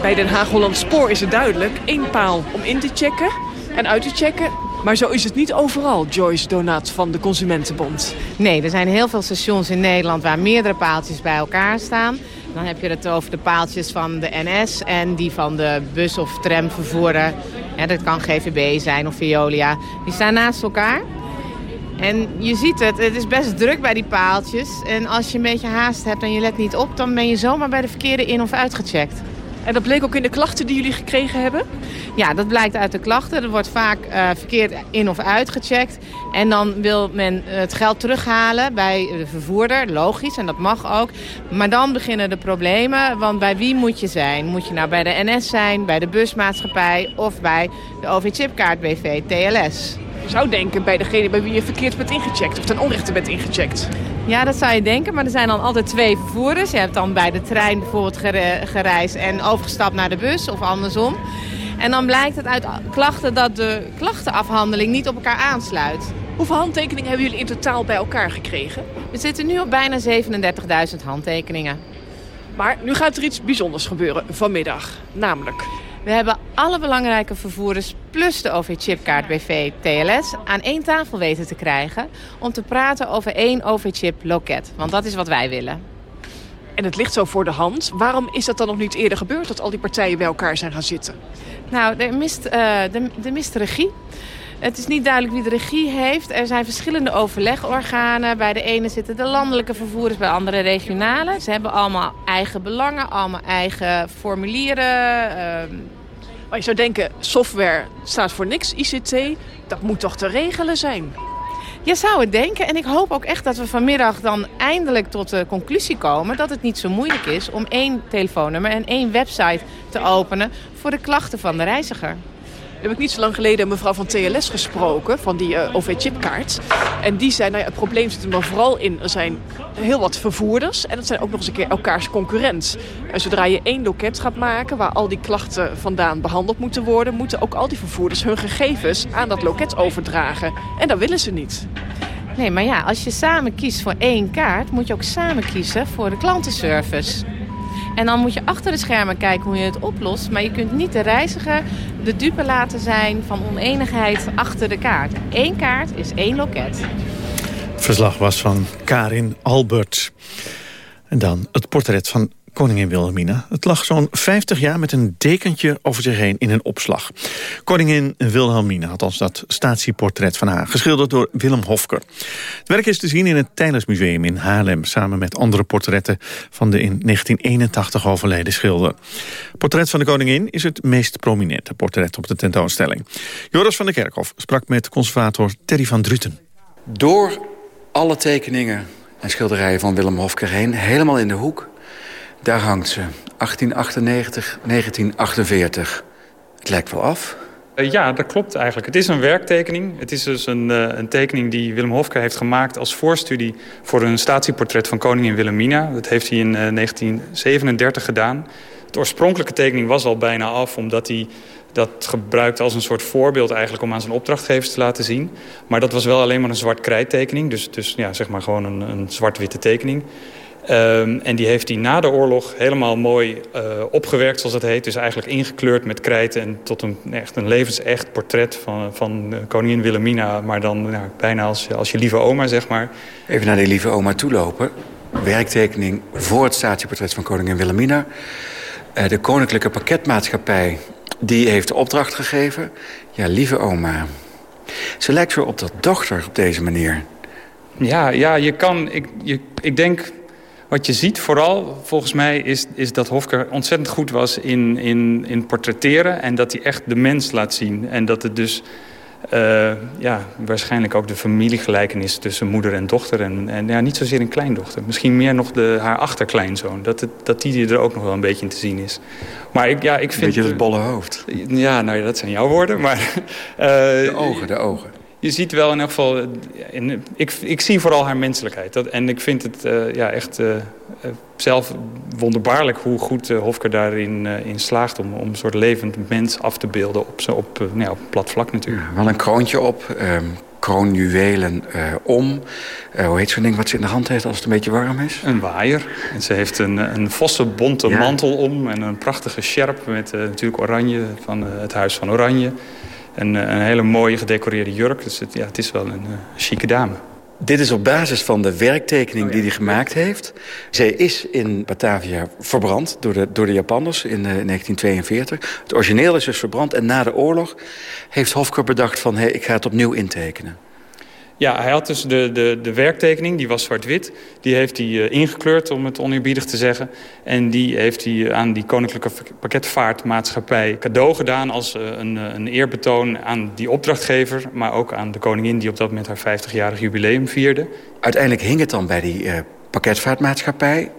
Speaker 33: Bij Den Haag-Holland Spoor is het duidelijk. één paal om in te checken en uit te checken. Maar zo is het niet overal, Joyce Donat van de Consumentenbond.
Speaker 34: Nee, er zijn heel veel stations in Nederland waar meerdere paaltjes bij elkaar staan. Dan heb je het over de paaltjes van de NS en die van de bus- of tramvervoerder. Dat kan GVB zijn of Veolia. Die staan naast elkaar. En je ziet het, het is best druk bij die paaltjes. En als je een beetje haast hebt en je let niet op... dan ben je zomaar bij de verkeerde in- of uitgecheckt.
Speaker 33: En dat bleek ook in de klachten die jullie gekregen hebben?
Speaker 34: Ja, dat blijkt uit de klachten. Er wordt vaak uh, verkeerd in- of uitgecheckt. En dan wil men het geld terughalen bij de vervoerder. Logisch, en dat mag ook. Maar dan beginnen de problemen. Want bij wie moet je zijn? Moet je nou bij de NS zijn, bij de busmaatschappij... of bij de OV-chipkaart BV TLS?
Speaker 33: Je zou denken bij degene bij wie je verkeerd bent ingecheckt... of ten onrechte bent ingecheckt.
Speaker 34: Ja, dat zou je denken, maar er zijn dan altijd twee vervoerders. Je hebt dan bij de trein bijvoorbeeld gereisd en overgestapt naar de bus of andersom. En dan blijkt het uit klachten dat de klachtenafhandeling niet op elkaar aansluit.
Speaker 33: Hoeveel handtekeningen hebben jullie in totaal bij elkaar gekregen?
Speaker 34: We zitten nu op bijna 37.000 handtekeningen.
Speaker 33: Maar nu gaat er iets bijzonders gebeuren vanmiddag. Namelijk...
Speaker 34: We hebben alle belangrijke vervoerders plus de OV-chipkaart BV TLS aan één tafel weten te krijgen... om te praten over één OV-chip loket. Want dat is wat wij willen.
Speaker 33: En het ligt zo voor de hand. Waarom is dat dan nog niet eerder gebeurd dat al die partijen bij elkaar zijn gaan zitten?
Speaker 34: Nou, er mist, uh, de, de mist regie. Het is niet duidelijk wie de regie heeft. Er zijn verschillende overlegorganen. Bij de ene zitten de landelijke vervoerders, bij andere regionale. Ze hebben allemaal eigen belangen, allemaal eigen formulieren.
Speaker 33: Maar je zou denken, software staat voor niks, ICT. Dat moet toch te regelen zijn?
Speaker 34: Je zou het denken. En ik hoop ook echt dat we vanmiddag dan eindelijk tot de conclusie komen... dat het niet zo moeilijk is om één telefoonnummer en één website te openen... voor de klachten van de reiziger
Speaker 33: heb ik niet zo lang geleden een mevrouw van TLS gesproken, van die uh, OV-chipkaart. En die zei, nou ja, het probleem zit er maar vooral in, er zijn heel wat vervoerders en dat zijn ook nog eens een keer elkaars concurrent. En zodra je één loket gaat maken waar al die klachten vandaan behandeld moeten worden, moeten ook al die vervoerders hun gegevens aan dat loket overdragen. En dat willen ze niet.
Speaker 34: Nee, maar ja, als je samen kiest voor één kaart, moet je ook samen kiezen voor de klantenservice. En dan moet je achter de schermen kijken hoe je het oplost. Maar je kunt niet de reiziger de dupe laten zijn van oneenigheid achter de kaart. Eén kaart is één loket.
Speaker 3: verslag was van Karin Albert. En dan het portret van koningin Wilhelmina. Het lag zo'n 50 jaar met een dekentje over zich heen in een opslag. Koningin Wilhelmina had als dat statieportret van haar... geschilderd door Willem Hofker. Het werk is te zien in het Tijlersmuseum in Haarlem... samen met andere portretten van de in 1981 overleden schilder. Portret van de koningin is het meest prominente portret op de tentoonstelling. Joris van der Kerkhof sprak met conservator Terry van Druten.
Speaker 35: Door alle tekeningen en schilderijen van Willem Hofker heen... helemaal in de hoek daar hangt ze. 1898, 1948. Het lijkt wel af.
Speaker 36: Eh, ja, dat klopt eigenlijk. Het is een werktekening. Het is dus een, uh, een tekening die Willem Hofke heeft gemaakt als voorstudie... voor een statieportret van koningin Wilhelmina. Dat heeft hij in uh, eh, 1937 gedaan. De oorspronkelijke tekening was al bijna af... omdat hij dat gebruikte als een soort voorbeeld eigenlijk... om aan zijn opdrachtgevers te laten zien. Maar dat was wel alleen maar een zwart krijttekening. Dus, dus ja, zeg maar gewoon een, een zwart-witte tekening. Ehm, en die heeft hij na de oorlog helemaal mooi uh, opgewerkt, zoals het heet. Dus eigenlijk ingekleurd met krijt en tot een, echt een levensecht portret van, van koningin Wilhelmina. Maar dan nou, bijna als, als je lieve oma, zeg maar.
Speaker 35: Even naar die lieve oma toelopen. Werktekening voor het statieportret van koningin Wilhelmina. Uh, de Koninklijke Pakketmaatschappij die heeft de opdracht gegeven. Ja, lieve oma. Ze lijkt zo op dat dochter op deze manier.
Speaker 36: Ja, ja je kan... Ik, je, ik denk wat je ziet vooral, volgens mij, is, is dat Hofker ontzettend goed was in, in, in portretteren. En dat hij echt de mens laat zien. En dat het dus uh, ja, waarschijnlijk ook de familiegelijkenis tussen moeder en dochter. En, en ja, niet zozeer een kleindochter. Misschien meer nog de, haar achterkleinzoon. Dat, het, dat die er ook nog wel een beetje in te zien is. Maar ik, ja, ik vind...
Speaker 35: Beetje het bolle hoofd.
Speaker 36: Ja, nou ja, dat zijn jouw woorden. Maar, uh, [laughs]
Speaker 35: de ogen, de ogen
Speaker 36: je ziet wel in elk geval... In, ik, ik zie vooral haar menselijkheid. Dat, en ik vind het uh, ja, echt uh, zelf wonderbaarlijk hoe goed uh, Hofker daarin in slaagt... Om, om een soort levend mens af te beelden op, zo, op, nou op plat vlak natuurlijk.
Speaker 35: Ja, wel een kroontje op, um, kroonjuwelen om. hoe heet zo'n ding wat ze in de hand heeft als het een beetje warm is?
Speaker 36: Een waaier. En ze heeft een, een vossenbonte ja. mantel om en een prachtige sjerp... met natuurlijk oranje van het Huis van Oranje een, eh, een hele mooie gedecoreerde jurk. Dus het, ja, het is wel een uh, chique dame.
Speaker 35: Dit is op basis van de werktekening die hij gemaakt heeft. Zij is in Batavia verbrand door de, door de Japanners in uh, 1942. Het origineel is dus verbrand en na de oorlog heeft Hofker bedacht van... Hey, ik ga het opnieuw intekenen.
Speaker 36: Ja, hij had dus de, de, de werktekening, die was zwart-wit. Die heeft hij uh, ingekleurd, om het oneerbiedig te zeggen. En die heeft hij aan die Koninklijke Pakketvaartmaatschappij cadeau gedaan... als uh, een, een eerbetoon aan die opdrachtgever... maar ook aan de koningin die op dat moment haar 50-jarig jubileum vierde.
Speaker 35: Uiteindelijk hing het dan bij die uh, pakketvaartmaatschappij.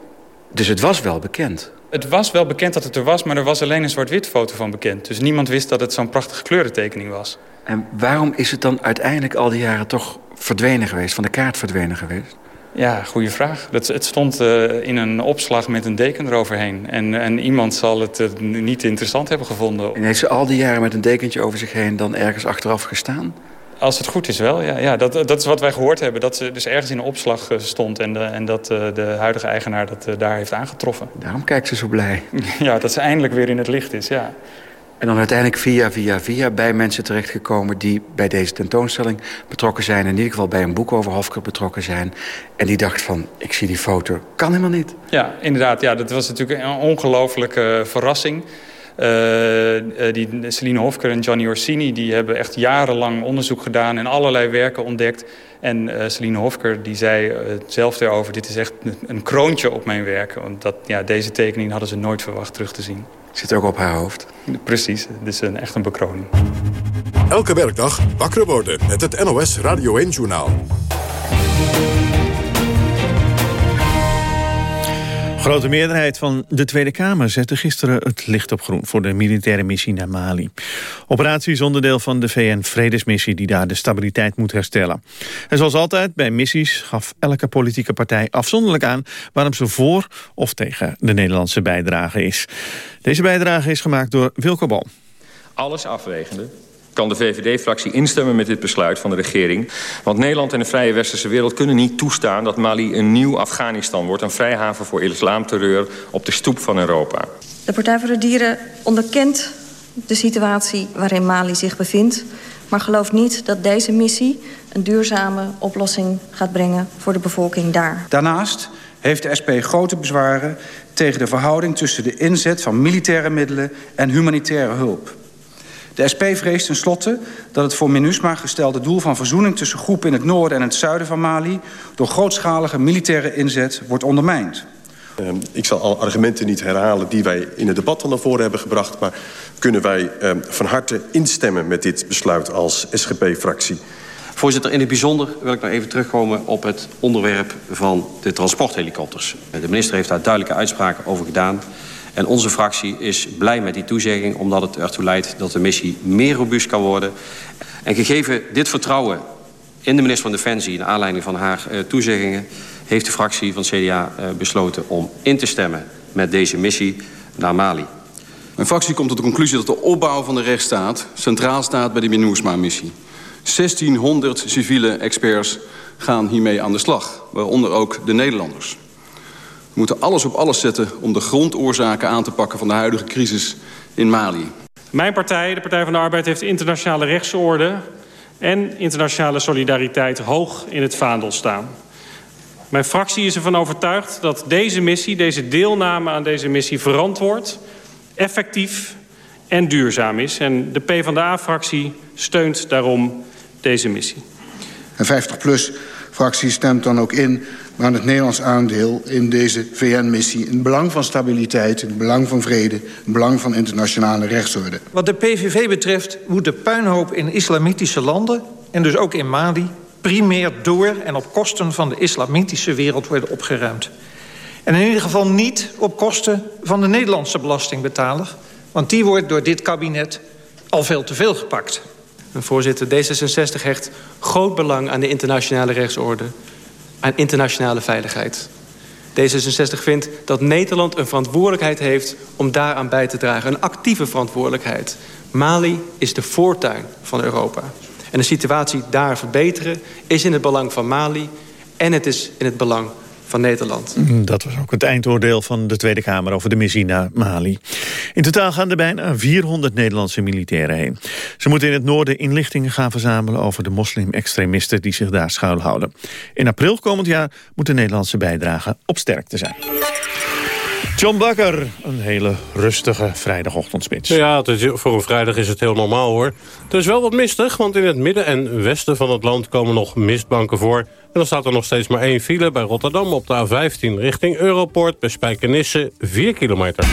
Speaker 35: Dus het was wel bekend.
Speaker 36: Het was wel bekend dat het er was, maar er was alleen een zwart-wit foto van bekend. Dus niemand wist dat het zo'n prachtige kleurentekening was.
Speaker 35: En waarom is het dan uiteindelijk al die jaren toch verdwenen geweest, van de kaart verdwenen geweest?
Speaker 36: Ja, goede vraag. Het, het stond uh, in een opslag met een deken eroverheen. En, en iemand zal het uh, niet interessant hebben gevonden.
Speaker 35: En heeft ze al die jaren met een dekentje over zich heen dan ergens achteraf gestaan?
Speaker 36: Als het goed is wel, ja. ja dat, dat is wat wij gehoord hebben. Dat ze dus ergens in een opslag stond en, de, en dat de huidige eigenaar dat daar heeft aangetroffen.
Speaker 35: Daarom kijkt ze zo blij. [laughs]
Speaker 36: ja, dat ze eindelijk weer in het licht is, ja.
Speaker 35: En dan uiteindelijk via, via, via bij mensen terechtgekomen... die bij deze tentoonstelling betrokken zijn. In ieder geval bij een boek over Hofker betrokken zijn. En die dacht van, ik zie die foto, kan helemaal niet.
Speaker 36: Ja, inderdaad. Ja, dat was natuurlijk een ongelofelijke verrassing. Uh, die Celine Hofker en Johnny Orsini die hebben echt jarenlang onderzoek gedaan... en allerlei werken ontdekt. En uh, Celine Hofker die zei hetzelfde over... dit is echt een kroontje op mijn werk. Want ja, deze tekening hadden ze nooit verwacht terug te zien.
Speaker 35: Zit ook op haar hoofd.
Speaker 36: Precies, het is een, echt een bekroning.
Speaker 2: Elke werkdag wakker worden met het NOS Radio 1-journaal.
Speaker 3: Grote meerderheid van de Tweede Kamer zette gisteren het licht op groen voor de militaire missie naar Mali. Operatie is onderdeel van de VN-vredesmissie die daar de stabiliteit moet herstellen. En zoals altijd bij missies gaf elke politieke partij afzonderlijk aan waarom ze voor of tegen de Nederlandse bijdrage is. Deze bijdrage is gemaakt door Wilco Bal.
Speaker 37: Alles afwegende kan de VVD-fractie instemmen met dit besluit van de regering. Want Nederland en de vrije westerse wereld kunnen niet toestaan... dat Mali een nieuw Afghanistan wordt, een vrijhaven voor islamterreur... op de stoep van Europa.
Speaker 38: De Partij voor de Dieren onderkent de situatie waarin Mali zich bevindt... maar gelooft niet dat deze missie een duurzame oplossing gaat brengen... voor de bevolking daar.
Speaker 39: Daarnaast heeft de SP grote bezwaren tegen de verhouding... tussen de inzet van militaire middelen en humanitaire hulp. De SP vreest tenslotte dat het voor MINUSMA gestelde doel van verzoening... tussen groepen in het noorden en het zuiden van Mali... door grootschalige militaire inzet wordt ondermijnd.
Speaker 40: Uh, ik zal alle argumenten niet herhalen die wij in het debat al naar voren hebben gebracht... maar kunnen wij uh, van harte instemmen met dit besluit als SGP-fractie.
Speaker 41: Voorzitter, in het bijzonder wil ik nog even terugkomen op het onderwerp van de transporthelikopters. De minister heeft daar duidelijke uitspraken over gedaan... En onze fractie is blij met die toezegging... omdat het ertoe leidt dat de missie meer robuust kan worden. En gegeven dit vertrouwen in de minister van Defensie... naar aanleiding van haar uh, toezeggingen... heeft de fractie van CDA uh, besloten om in te stemmen met deze missie naar Mali.
Speaker 42: Mijn fractie komt tot de conclusie dat de opbouw van de rechtsstaat... centraal staat bij de MINUSMA-missie. 1600 civiele experts gaan hiermee aan de slag, waaronder ook de Nederlanders. Moeten alles op alles zetten om de grondoorzaken aan te pakken van de huidige crisis in Mali.
Speaker 43: Mijn partij, de Partij van de Arbeid, heeft internationale rechtsorde en internationale solidariteit hoog in het vaandel staan. Mijn fractie is ervan overtuigd dat deze missie, deze deelname aan deze missie verantwoord, effectief en duurzaam is. En de PvdA-fractie steunt daarom deze missie.
Speaker 44: En 50PLUS-fractie stemt dan ook in aan het Nederlands aandeel in deze VN-missie... in het belang van stabiliteit, in het belang van vrede... in het belang van internationale rechtsorde.
Speaker 45: Wat de PVV betreft moet de puinhoop in islamitische landen... en dus ook in Mali primair door en op kosten van de islamitische wereld worden opgeruimd. En in ieder geval niet op kosten van de Nederlandse belastingbetaler... want die wordt door dit kabinet al veel te veel gepakt.
Speaker 46: Voorzitter, D66 hecht groot belang aan de internationale rechtsorde... aan internationale veiligheid. D66 vindt dat Nederland een verantwoordelijkheid heeft om daaraan bij te dragen. Een actieve verantwoordelijkheid. Mali is de voortuin van Europa. En de situatie daar verbeteren is in het belang van Mali... en het is in het belang van Nederland.
Speaker 3: Dat was ook het eindoordeel van de Tweede Kamer over de missie naar Mali. In totaal gaan er bijna 400 Nederlandse militairen heen. Ze moeten in het noorden inlichtingen gaan verzamelen over de moslim-extremisten die zich daar schuilhouden. In april komend jaar moet de Nederlandse bijdrage op sterkte zijn. John Bakker, een hele rustige vrijdagochtendspits.
Speaker 27: Ja, is, voor een vrijdag is het heel normaal hoor. Het is wel wat mistig, want in het midden en westen van het land komen nog mistbanken voor. En dan staat er nog steeds maar één file bij Rotterdam op de A15 richting Europort bij Spijkenisse 4 kilometer.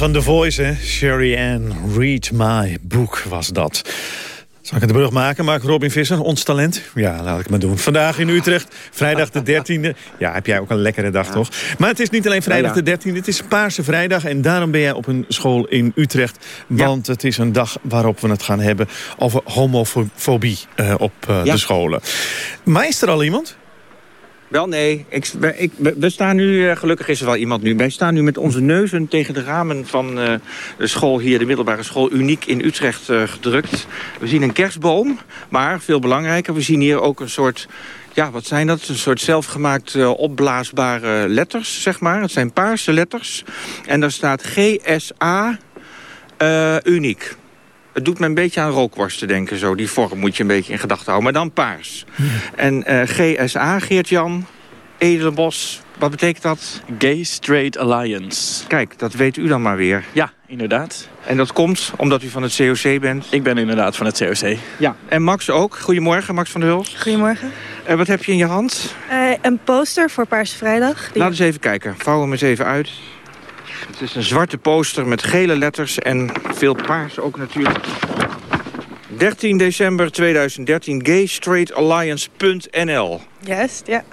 Speaker 3: Van The Voice, hè? Sherry Ann, read my book was dat. Zal ik het de brug maken, Mark Robin Visser, ons talent? Ja, laat ik maar doen. Vandaag in Utrecht, vrijdag de 13e. Ja, heb jij ook een lekkere dag, toch? Maar het is niet alleen vrijdag de 13e, het is Paarse Vrijdag. En daarom ben jij op een school in Utrecht. Want het is een dag waarop we het gaan hebben over homofobie uh, op uh, de scholen. Maar is er al iemand?
Speaker 4: Wel, nee. Ik, we staan nu, uh, gelukkig is er wel iemand nu. Wij staan nu met onze neuzen tegen de ramen van uh, de school hier, de middelbare school, uniek in Utrecht uh, gedrukt. We zien een kerstboom, maar veel belangrijker, we zien hier ook een soort... Ja, wat zijn dat? Een soort zelfgemaakt opblaasbare letters, zeg maar. Het zijn paarse letters. En daar staat GSA uniek. Het doet me een beetje aan rookworsten denken, zo. Die vorm moet je een beetje in gedachten houden, maar dan paars. En uh, GSA, Geert-Jan, Edelenbos, wat betekent dat?
Speaker 47: Gay Straight Alliance.
Speaker 4: Kijk, dat weet u dan maar weer.
Speaker 47: Ja, inderdaad.
Speaker 4: En dat komt omdat u van het COC bent?
Speaker 47: Ik ben inderdaad van het COC.
Speaker 4: Ja, en Max ook. Goedemorgen, Max van der Huls.
Speaker 48: Goedemorgen.
Speaker 4: En wat heb je in je hand?
Speaker 48: Uh, een poster voor Paarse Vrijdag.
Speaker 4: Die... Laten we eens even kijken. Vouw hem eens even uit. Het is een zwarte poster met gele letters en veel paars ook natuurlijk. 13 december 2013, gaystraightalliance.nl.
Speaker 48: Juist, ja.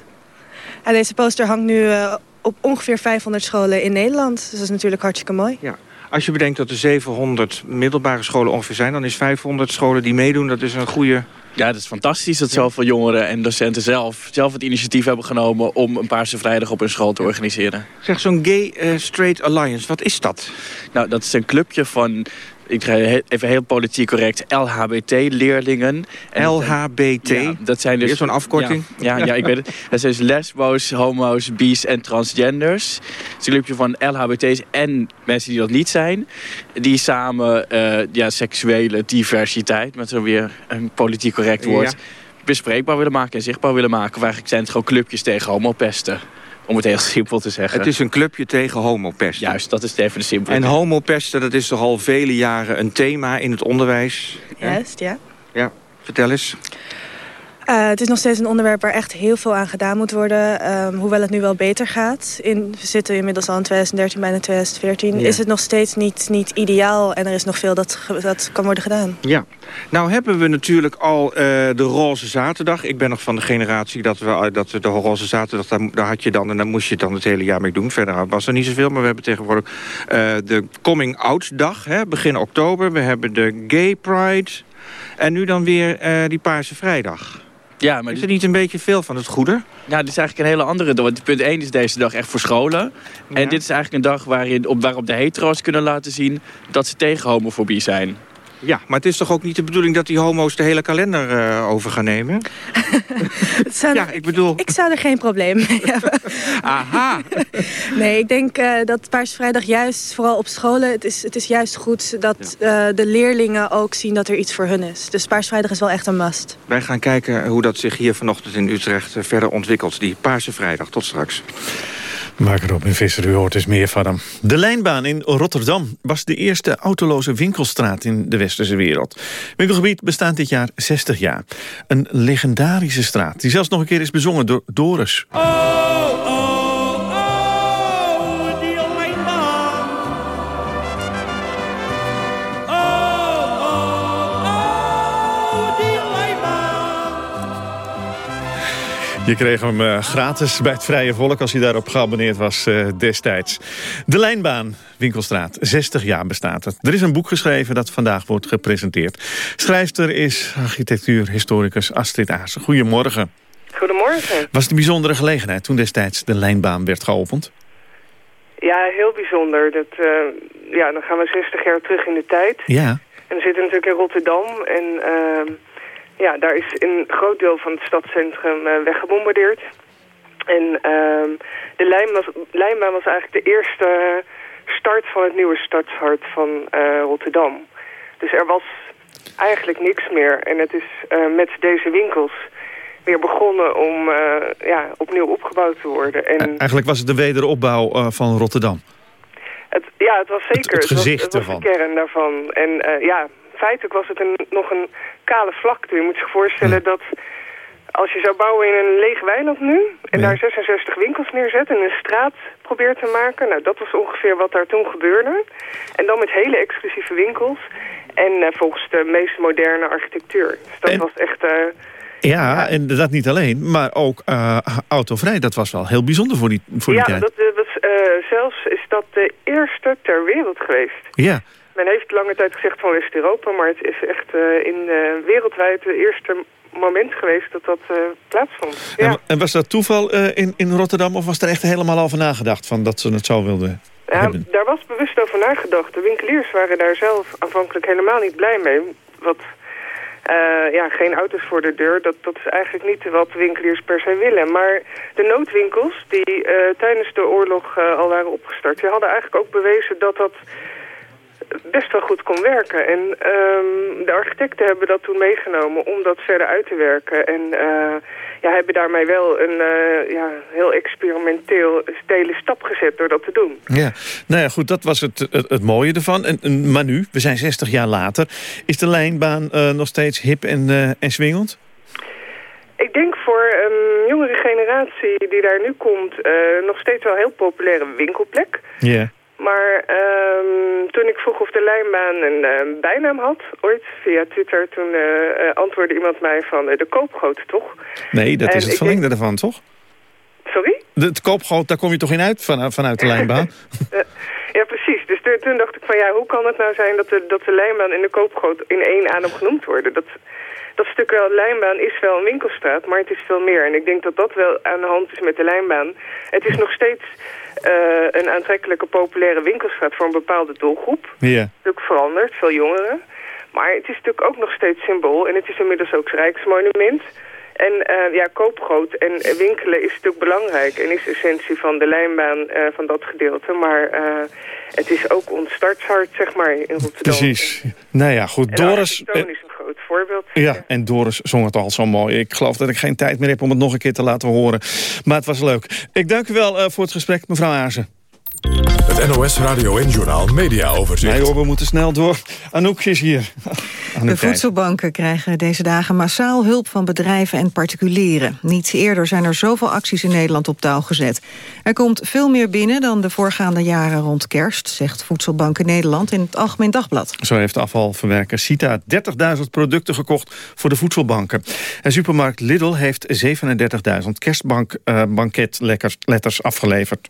Speaker 48: En deze poster hangt nu uh, op ongeveer 500 scholen in Nederland. Dus dat is natuurlijk hartstikke mooi.
Speaker 4: Ja. Als je bedenkt dat er 700 middelbare scholen ongeveer zijn... dan is 500 scholen die meedoen, dat is een goede...
Speaker 47: Ja, dat is fantastisch dat zoveel jongeren en docenten zelf, zelf het initiatief hebben genomen... om een Paarse Vrijdag op hun school te organiseren.
Speaker 4: Zeg, zo'n Gay uh, Straight Alliance, wat is dat?
Speaker 47: Nou, dat is een clubje van ik ga even heel politiek correct, LHBT-leerlingen.
Speaker 4: LHBT?
Speaker 47: Ja, dat zijn dus...
Speaker 4: zo'n afkorting?
Speaker 47: Ja, ja, ja, ik weet het. Dat zijn dus lesbo's, homo's, bi's en transgenders. Het is een clubje van LHBT's en mensen die dat niet zijn. Die samen uh, ja, seksuele diversiteit, met zo weer een politiek correct woord... bespreekbaar willen maken en zichtbaar willen maken. Of eigenlijk zijn het gewoon clubjes tegen homopesten. Om het heel simpel te zeggen.
Speaker 4: Het is een clubje tegen homopesten.
Speaker 47: Juist, dat is even de simpele.
Speaker 4: En homopesten, dat is toch al vele jaren een thema in het onderwijs?
Speaker 48: Juist, ja.
Speaker 4: Ja, vertel eens.
Speaker 48: Uh, het is nog steeds een onderwerp waar echt heel veel aan gedaan moet worden. Um, hoewel het nu wel beter gaat. In, we zitten inmiddels al in 2013, bijna 2014. Ja. Is het nog steeds niet, niet ideaal. En er is nog veel dat, dat kan worden gedaan.
Speaker 4: Ja. Nou hebben we natuurlijk al uh, de roze zaterdag. Ik ben nog van de generatie dat we, dat we de roze zaterdag... Daar, daar, had je dan en daar moest je dan het hele jaar mee doen. Verder was er niet zoveel, maar we hebben tegenwoordig uh, de Coming Out dag. Hè, begin oktober. We hebben de Gay Pride. En nu dan weer die Paarse Vrijdag.
Speaker 47: Ja, maar
Speaker 4: is er niet een beetje veel van het goede?
Speaker 47: Ja, dit is eigenlijk een hele andere dag. Want punt 1 is deze dag echt voor scholen. Ja. En dit is eigenlijk een dag waarin, op, waarop de hetero's kunnen laten zien... dat ze tegen homofobie zijn.
Speaker 4: Ja, maar het is toch ook niet de bedoeling dat die homo's de hele kalender uh, over gaan nemen? [laughs]
Speaker 48: ja, ik bedoel... Ik zou er geen probleem mee hebben. [laughs]
Speaker 4: Aha! [laughs]
Speaker 48: nee, ik denk uh, dat Paars Vrijdag juist, vooral op scholen... het is, het is juist goed dat ja. uh, de leerlingen ook zien dat er iets voor hun is. Dus Paars Vrijdag is wel echt een must.
Speaker 4: Wij gaan kijken hoe dat zich hier vanochtend in Utrecht verder ontwikkelt. Die Paarse Vrijdag. Tot straks.
Speaker 3: Maak erop in Visser, u hoort eens meer van hem. De lijnbaan in Rotterdam was de eerste autoloze winkelstraat in de westerse wereld. Het winkelgebied bestaat dit jaar 60 jaar. Een legendarische straat, die zelfs nog een keer is bezongen door Doris. Oh, Je kreeg hem uh, gratis bij het Vrije Volk als je daarop geabonneerd was uh, destijds. De Lijnbaan, Winkelstraat, 60 jaar bestaat het. Er is een boek geschreven dat vandaag wordt gepresenteerd. Schrijfster is architectuurhistoricus Astrid Aas. Goedemorgen.
Speaker 49: Goedemorgen.
Speaker 3: Was het een bijzondere gelegenheid toen destijds de Lijnbaan werd geopend?
Speaker 49: Ja, heel bijzonder. Dat, uh, ja, dan gaan we 60 jaar terug in de tijd.
Speaker 3: Ja.
Speaker 49: En we zitten natuurlijk in Rotterdam en... Ja, daar is een groot deel van het stadscentrum uh, weggebombardeerd. En uh, de lijnbaan was, lijnbaan was eigenlijk de eerste start van het nieuwe stadshart van uh, Rotterdam. Dus er was eigenlijk niks meer. En het is uh, met deze winkels weer begonnen om ja, opnieuw opgebouwd te worden. En
Speaker 3: eigenlijk was het de wederopbouw van Rotterdam.
Speaker 49: Het, ja, het was zeker.
Speaker 3: Het, het gezicht
Speaker 49: het was. Het was de kern daarvan. En ja, feitelijk was het een, nog een kale vlakte. Je moet zich voorstellen ja. dat als je zou bouwen in een leeg weiland nu... en daar 66 winkels neerzet en een straat probeert te maken... nou, dat was ongeveer wat daar toen gebeurde. En dan met hele exclusieve winkels... en uh, volgens de meest moderne architectuur. Dus dat was echt... Uh,
Speaker 3: ja, en dat niet alleen, maar ook uh, autovrij. Dat was wel heel bijzonder voor die, voor die
Speaker 49: ja,
Speaker 3: tijd.
Speaker 49: Ja, was, zelfs is dat de eerste ter wereld geweest.
Speaker 3: Ja.
Speaker 49: Men heeft lange tijd gezegd van West-Europa, maar het is echt in wereldwijd de eerste moment geweest dat dat uh, plaatsvond. Ja.
Speaker 3: En, en, was dat toeval uh, in, in Rotterdam of was er echt helemaal over nagedacht van dat ze het zo wilden
Speaker 49: ja,
Speaker 3: hebben?
Speaker 49: Daar was bewust over nagedacht. De winkeliers waren daar zelf aanvankelijk helemaal niet blij mee. Wat, uh, ja, geen auto's voor de deur, dat, dat is eigenlijk niet wat winkeliers per se willen. Maar de noodwinkels die tijdens de oorlog al waren opgestart... die hadden eigenlijk ook bewezen dat dat best wel goed kon werken. En um, de architecten hebben dat toen meegenomen om dat verder uit te werken. En uh, ja, hebben daarmee wel een uh, ja, heel experimenteel stele stap gezet door dat te doen.
Speaker 3: Ja, nou ja, goed, dat was het, het, het mooie ervan. En, maar nu, we zijn 60 jaar later, is de lijnbaan uh, nog steeds hip en, en swingend?
Speaker 49: Ik denk voor een jongere generatie die daar nu komt... nog steeds wel een heel populaire winkelplek.
Speaker 3: Ja.
Speaker 49: Maar um, toen ik vroeg of de lijnbaan een uh, bijnaam had, ooit via Twitter, toen uh, antwoordde iemand mij van de koopgoot, toch?
Speaker 3: Nee, dat en is het verlengde denk... ervan, toch?
Speaker 49: Sorry?
Speaker 3: De, het koopgoot, daar kom je toch in uit van, vanuit de [laughs] lijnbaan?
Speaker 49: ja, precies. Dus toen, dacht ik van ja, hoe kan het nou zijn dat de, dat de lijnbaan en de koopgoot in één adem genoemd worden? Dat, dat stuk wel, lijnbaan is wel een winkelstraat, maar het is veel meer. En ik denk dat dat wel aan de hand is met de lijnbaan. Het is nog steeds een aantrekkelijke populaire winkelstraat voor een bepaalde doelgroep.
Speaker 3: Ja.
Speaker 49: Natuurlijk veranderd, veel jongeren. Maar het is natuurlijk ook nog steeds symbool. En het is inmiddels ook Rijksmonument. En uh, ja, koopgroot en winkelen is natuurlijk belangrijk en is essentie van de lijnbaan uh, van dat gedeelte. Maar uh, het is ook ons startshart, zeg maar, in Rotterdam.
Speaker 3: Precies. Nou ja, goed.
Speaker 49: En
Speaker 3: Doris... Ja, en Doris zong het al zo mooi. Ik geloof dat ik geen tijd meer heb om het nog een keer te laten horen. Maar het was leuk. Ik dank u wel voor het gesprek, mevrouw Aarzen.
Speaker 2: Het NOS Radio en Journal Media Overzicht.
Speaker 3: Nee hoor, we moeten snel door. Anouk is hier. [laughs]
Speaker 1: Anouk de voedselbanken krijgen deze dagen massaal hulp van bedrijven en particulieren. Niet eerder zijn er zoveel acties in Nederland op touw gezet. Er komt veel meer binnen dan de voorgaande jaren rond kerst... zegt Voedselbanken Nederland in het Algemeen Dagblad.
Speaker 3: Zo heeft afvalverwerker Cita 30.000 producten gekocht voor de voedselbanken. En supermarkt Lidl heeft 37.000 kerstbanketletters uh, afgeleverd.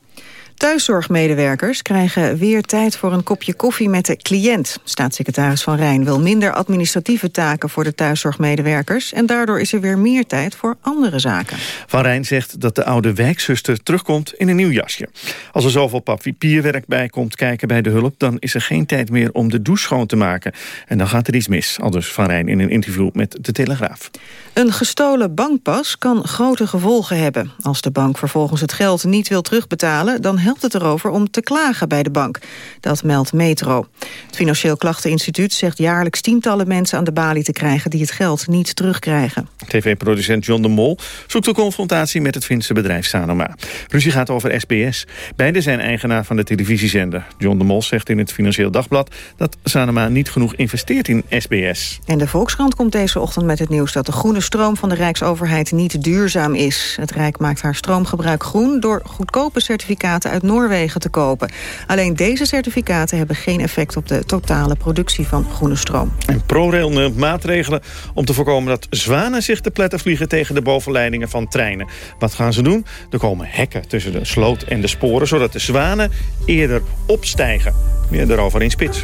Speaker 1: Thuiszorgmedewerkers krijgen weer tijd voor een kopje koffie met de cliënt. Staatssecretaris Van Rijn wil minder administratieve taken voor de thuiszorgmedewerkers... en daardoor is er weer meer tijd voor andere zaken.
Speaker 3: Van Rijn zegt dat de oude wijkzuster terugkomt in een nieuw jasje. Als er zoveel papierwerk bij komt kijken bij de hulp... dan is er geen tijd meer om de douche schoon te maken. En dan gaat er iets mis, al dus Van Rijn in een interview met De Telegraaf.
Speaker 1: Een gestolen bankpas kan grote gevolgen hebben. Als de bank vervolgens het geld niet wil terugbetalen... dan helpt het erover om te klagen bij de bank. Dat meldt Metro. Het Financieel Klachteninstituut zegt jaarlijks tientallen mensen aan de balie te krijgen die het geld niet terugkrijgen.
Speaker 3: TV-producent John de Mol zoekt de confrontatie met het Finse bedrijf Sanoma. Ruzie gaat over SBS. Beiden zijn eigenaar van de televisiezender. John de Mol zegt in het Financieel Dagblad dat Sanoma niet genoeg investeert in SBS.
Speaker 1: En de Volkskrant komt deze ochtend met het nieuws dat de groene stroom van de Rijksoverheid niet duurzaam is. Het Rijk maakt haar stroomgebruik groen door goedkope certificaten uit Noorwegen te kopen. Alleen deze certificaten hebben geen effect op de totale productie van groene stroom.
Speaker 3: En ProRail neemt maatregelen om te voorkomen dat zwanen zich te pletten vliegen tegen de bovenleidingen van treinen. Wat gaan ze doen? Er komen hekken tussen de sloot en de sporen, zodat de zwanen eerder opstijgen. Meer daarover in Spits.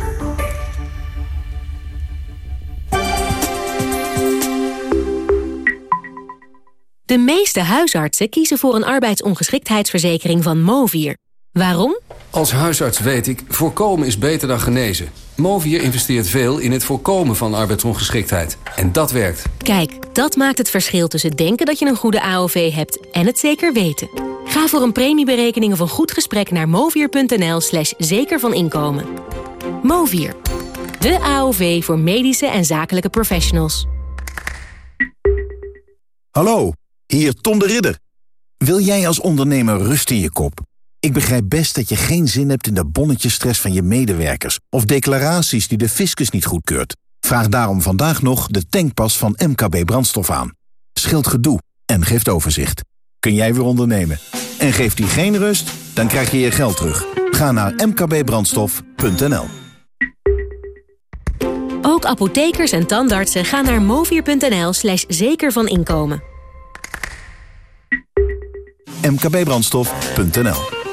Speaker 50: De meeste huisartsen kiezen voor een arbeidsongeschiktheidsverzekering van Movier. Waarom?
Speaker 42: Als huisarts weet ik, voorkomen is beter dan genezen. Movier investeert veel in het voorkomen van arbeidsongeschiktheid. En dat werkt.
Speaker 50: Kijk, dat maakt het verschil tussen denken dat je een goede AOV hebt en het zeker weten. Ga voor een premieberekening of een goed gesprek naar movier.nl slash zeker van inkomen. Movier, de AOV voor medische en zakelijke professionals.
Speaker 51: Hallo, hier Tom de Ridder. Wil jij als ondernemer rust in je kop? Ik begrijp best dat je geen zin hebt in de bonnetjesstress van je medewerkers... of declaraties die de fiscus niet goedkeurt. Vraag daarom vandaag nog de tankpas van MKB Brandstof aan. Scheelt gedoe
Speaker 52: en geeft overzicht. Kun jij weer ondernemen? En geeft die geen rust? Dan krijg je je geld terug. Ga naar mkbbrandstof.nl
Speaker 50: Ook apothekers en tandartsen gaan naar movier.nl slash zeker van inkomen.
Speaker 52: mkbbrandstof.nl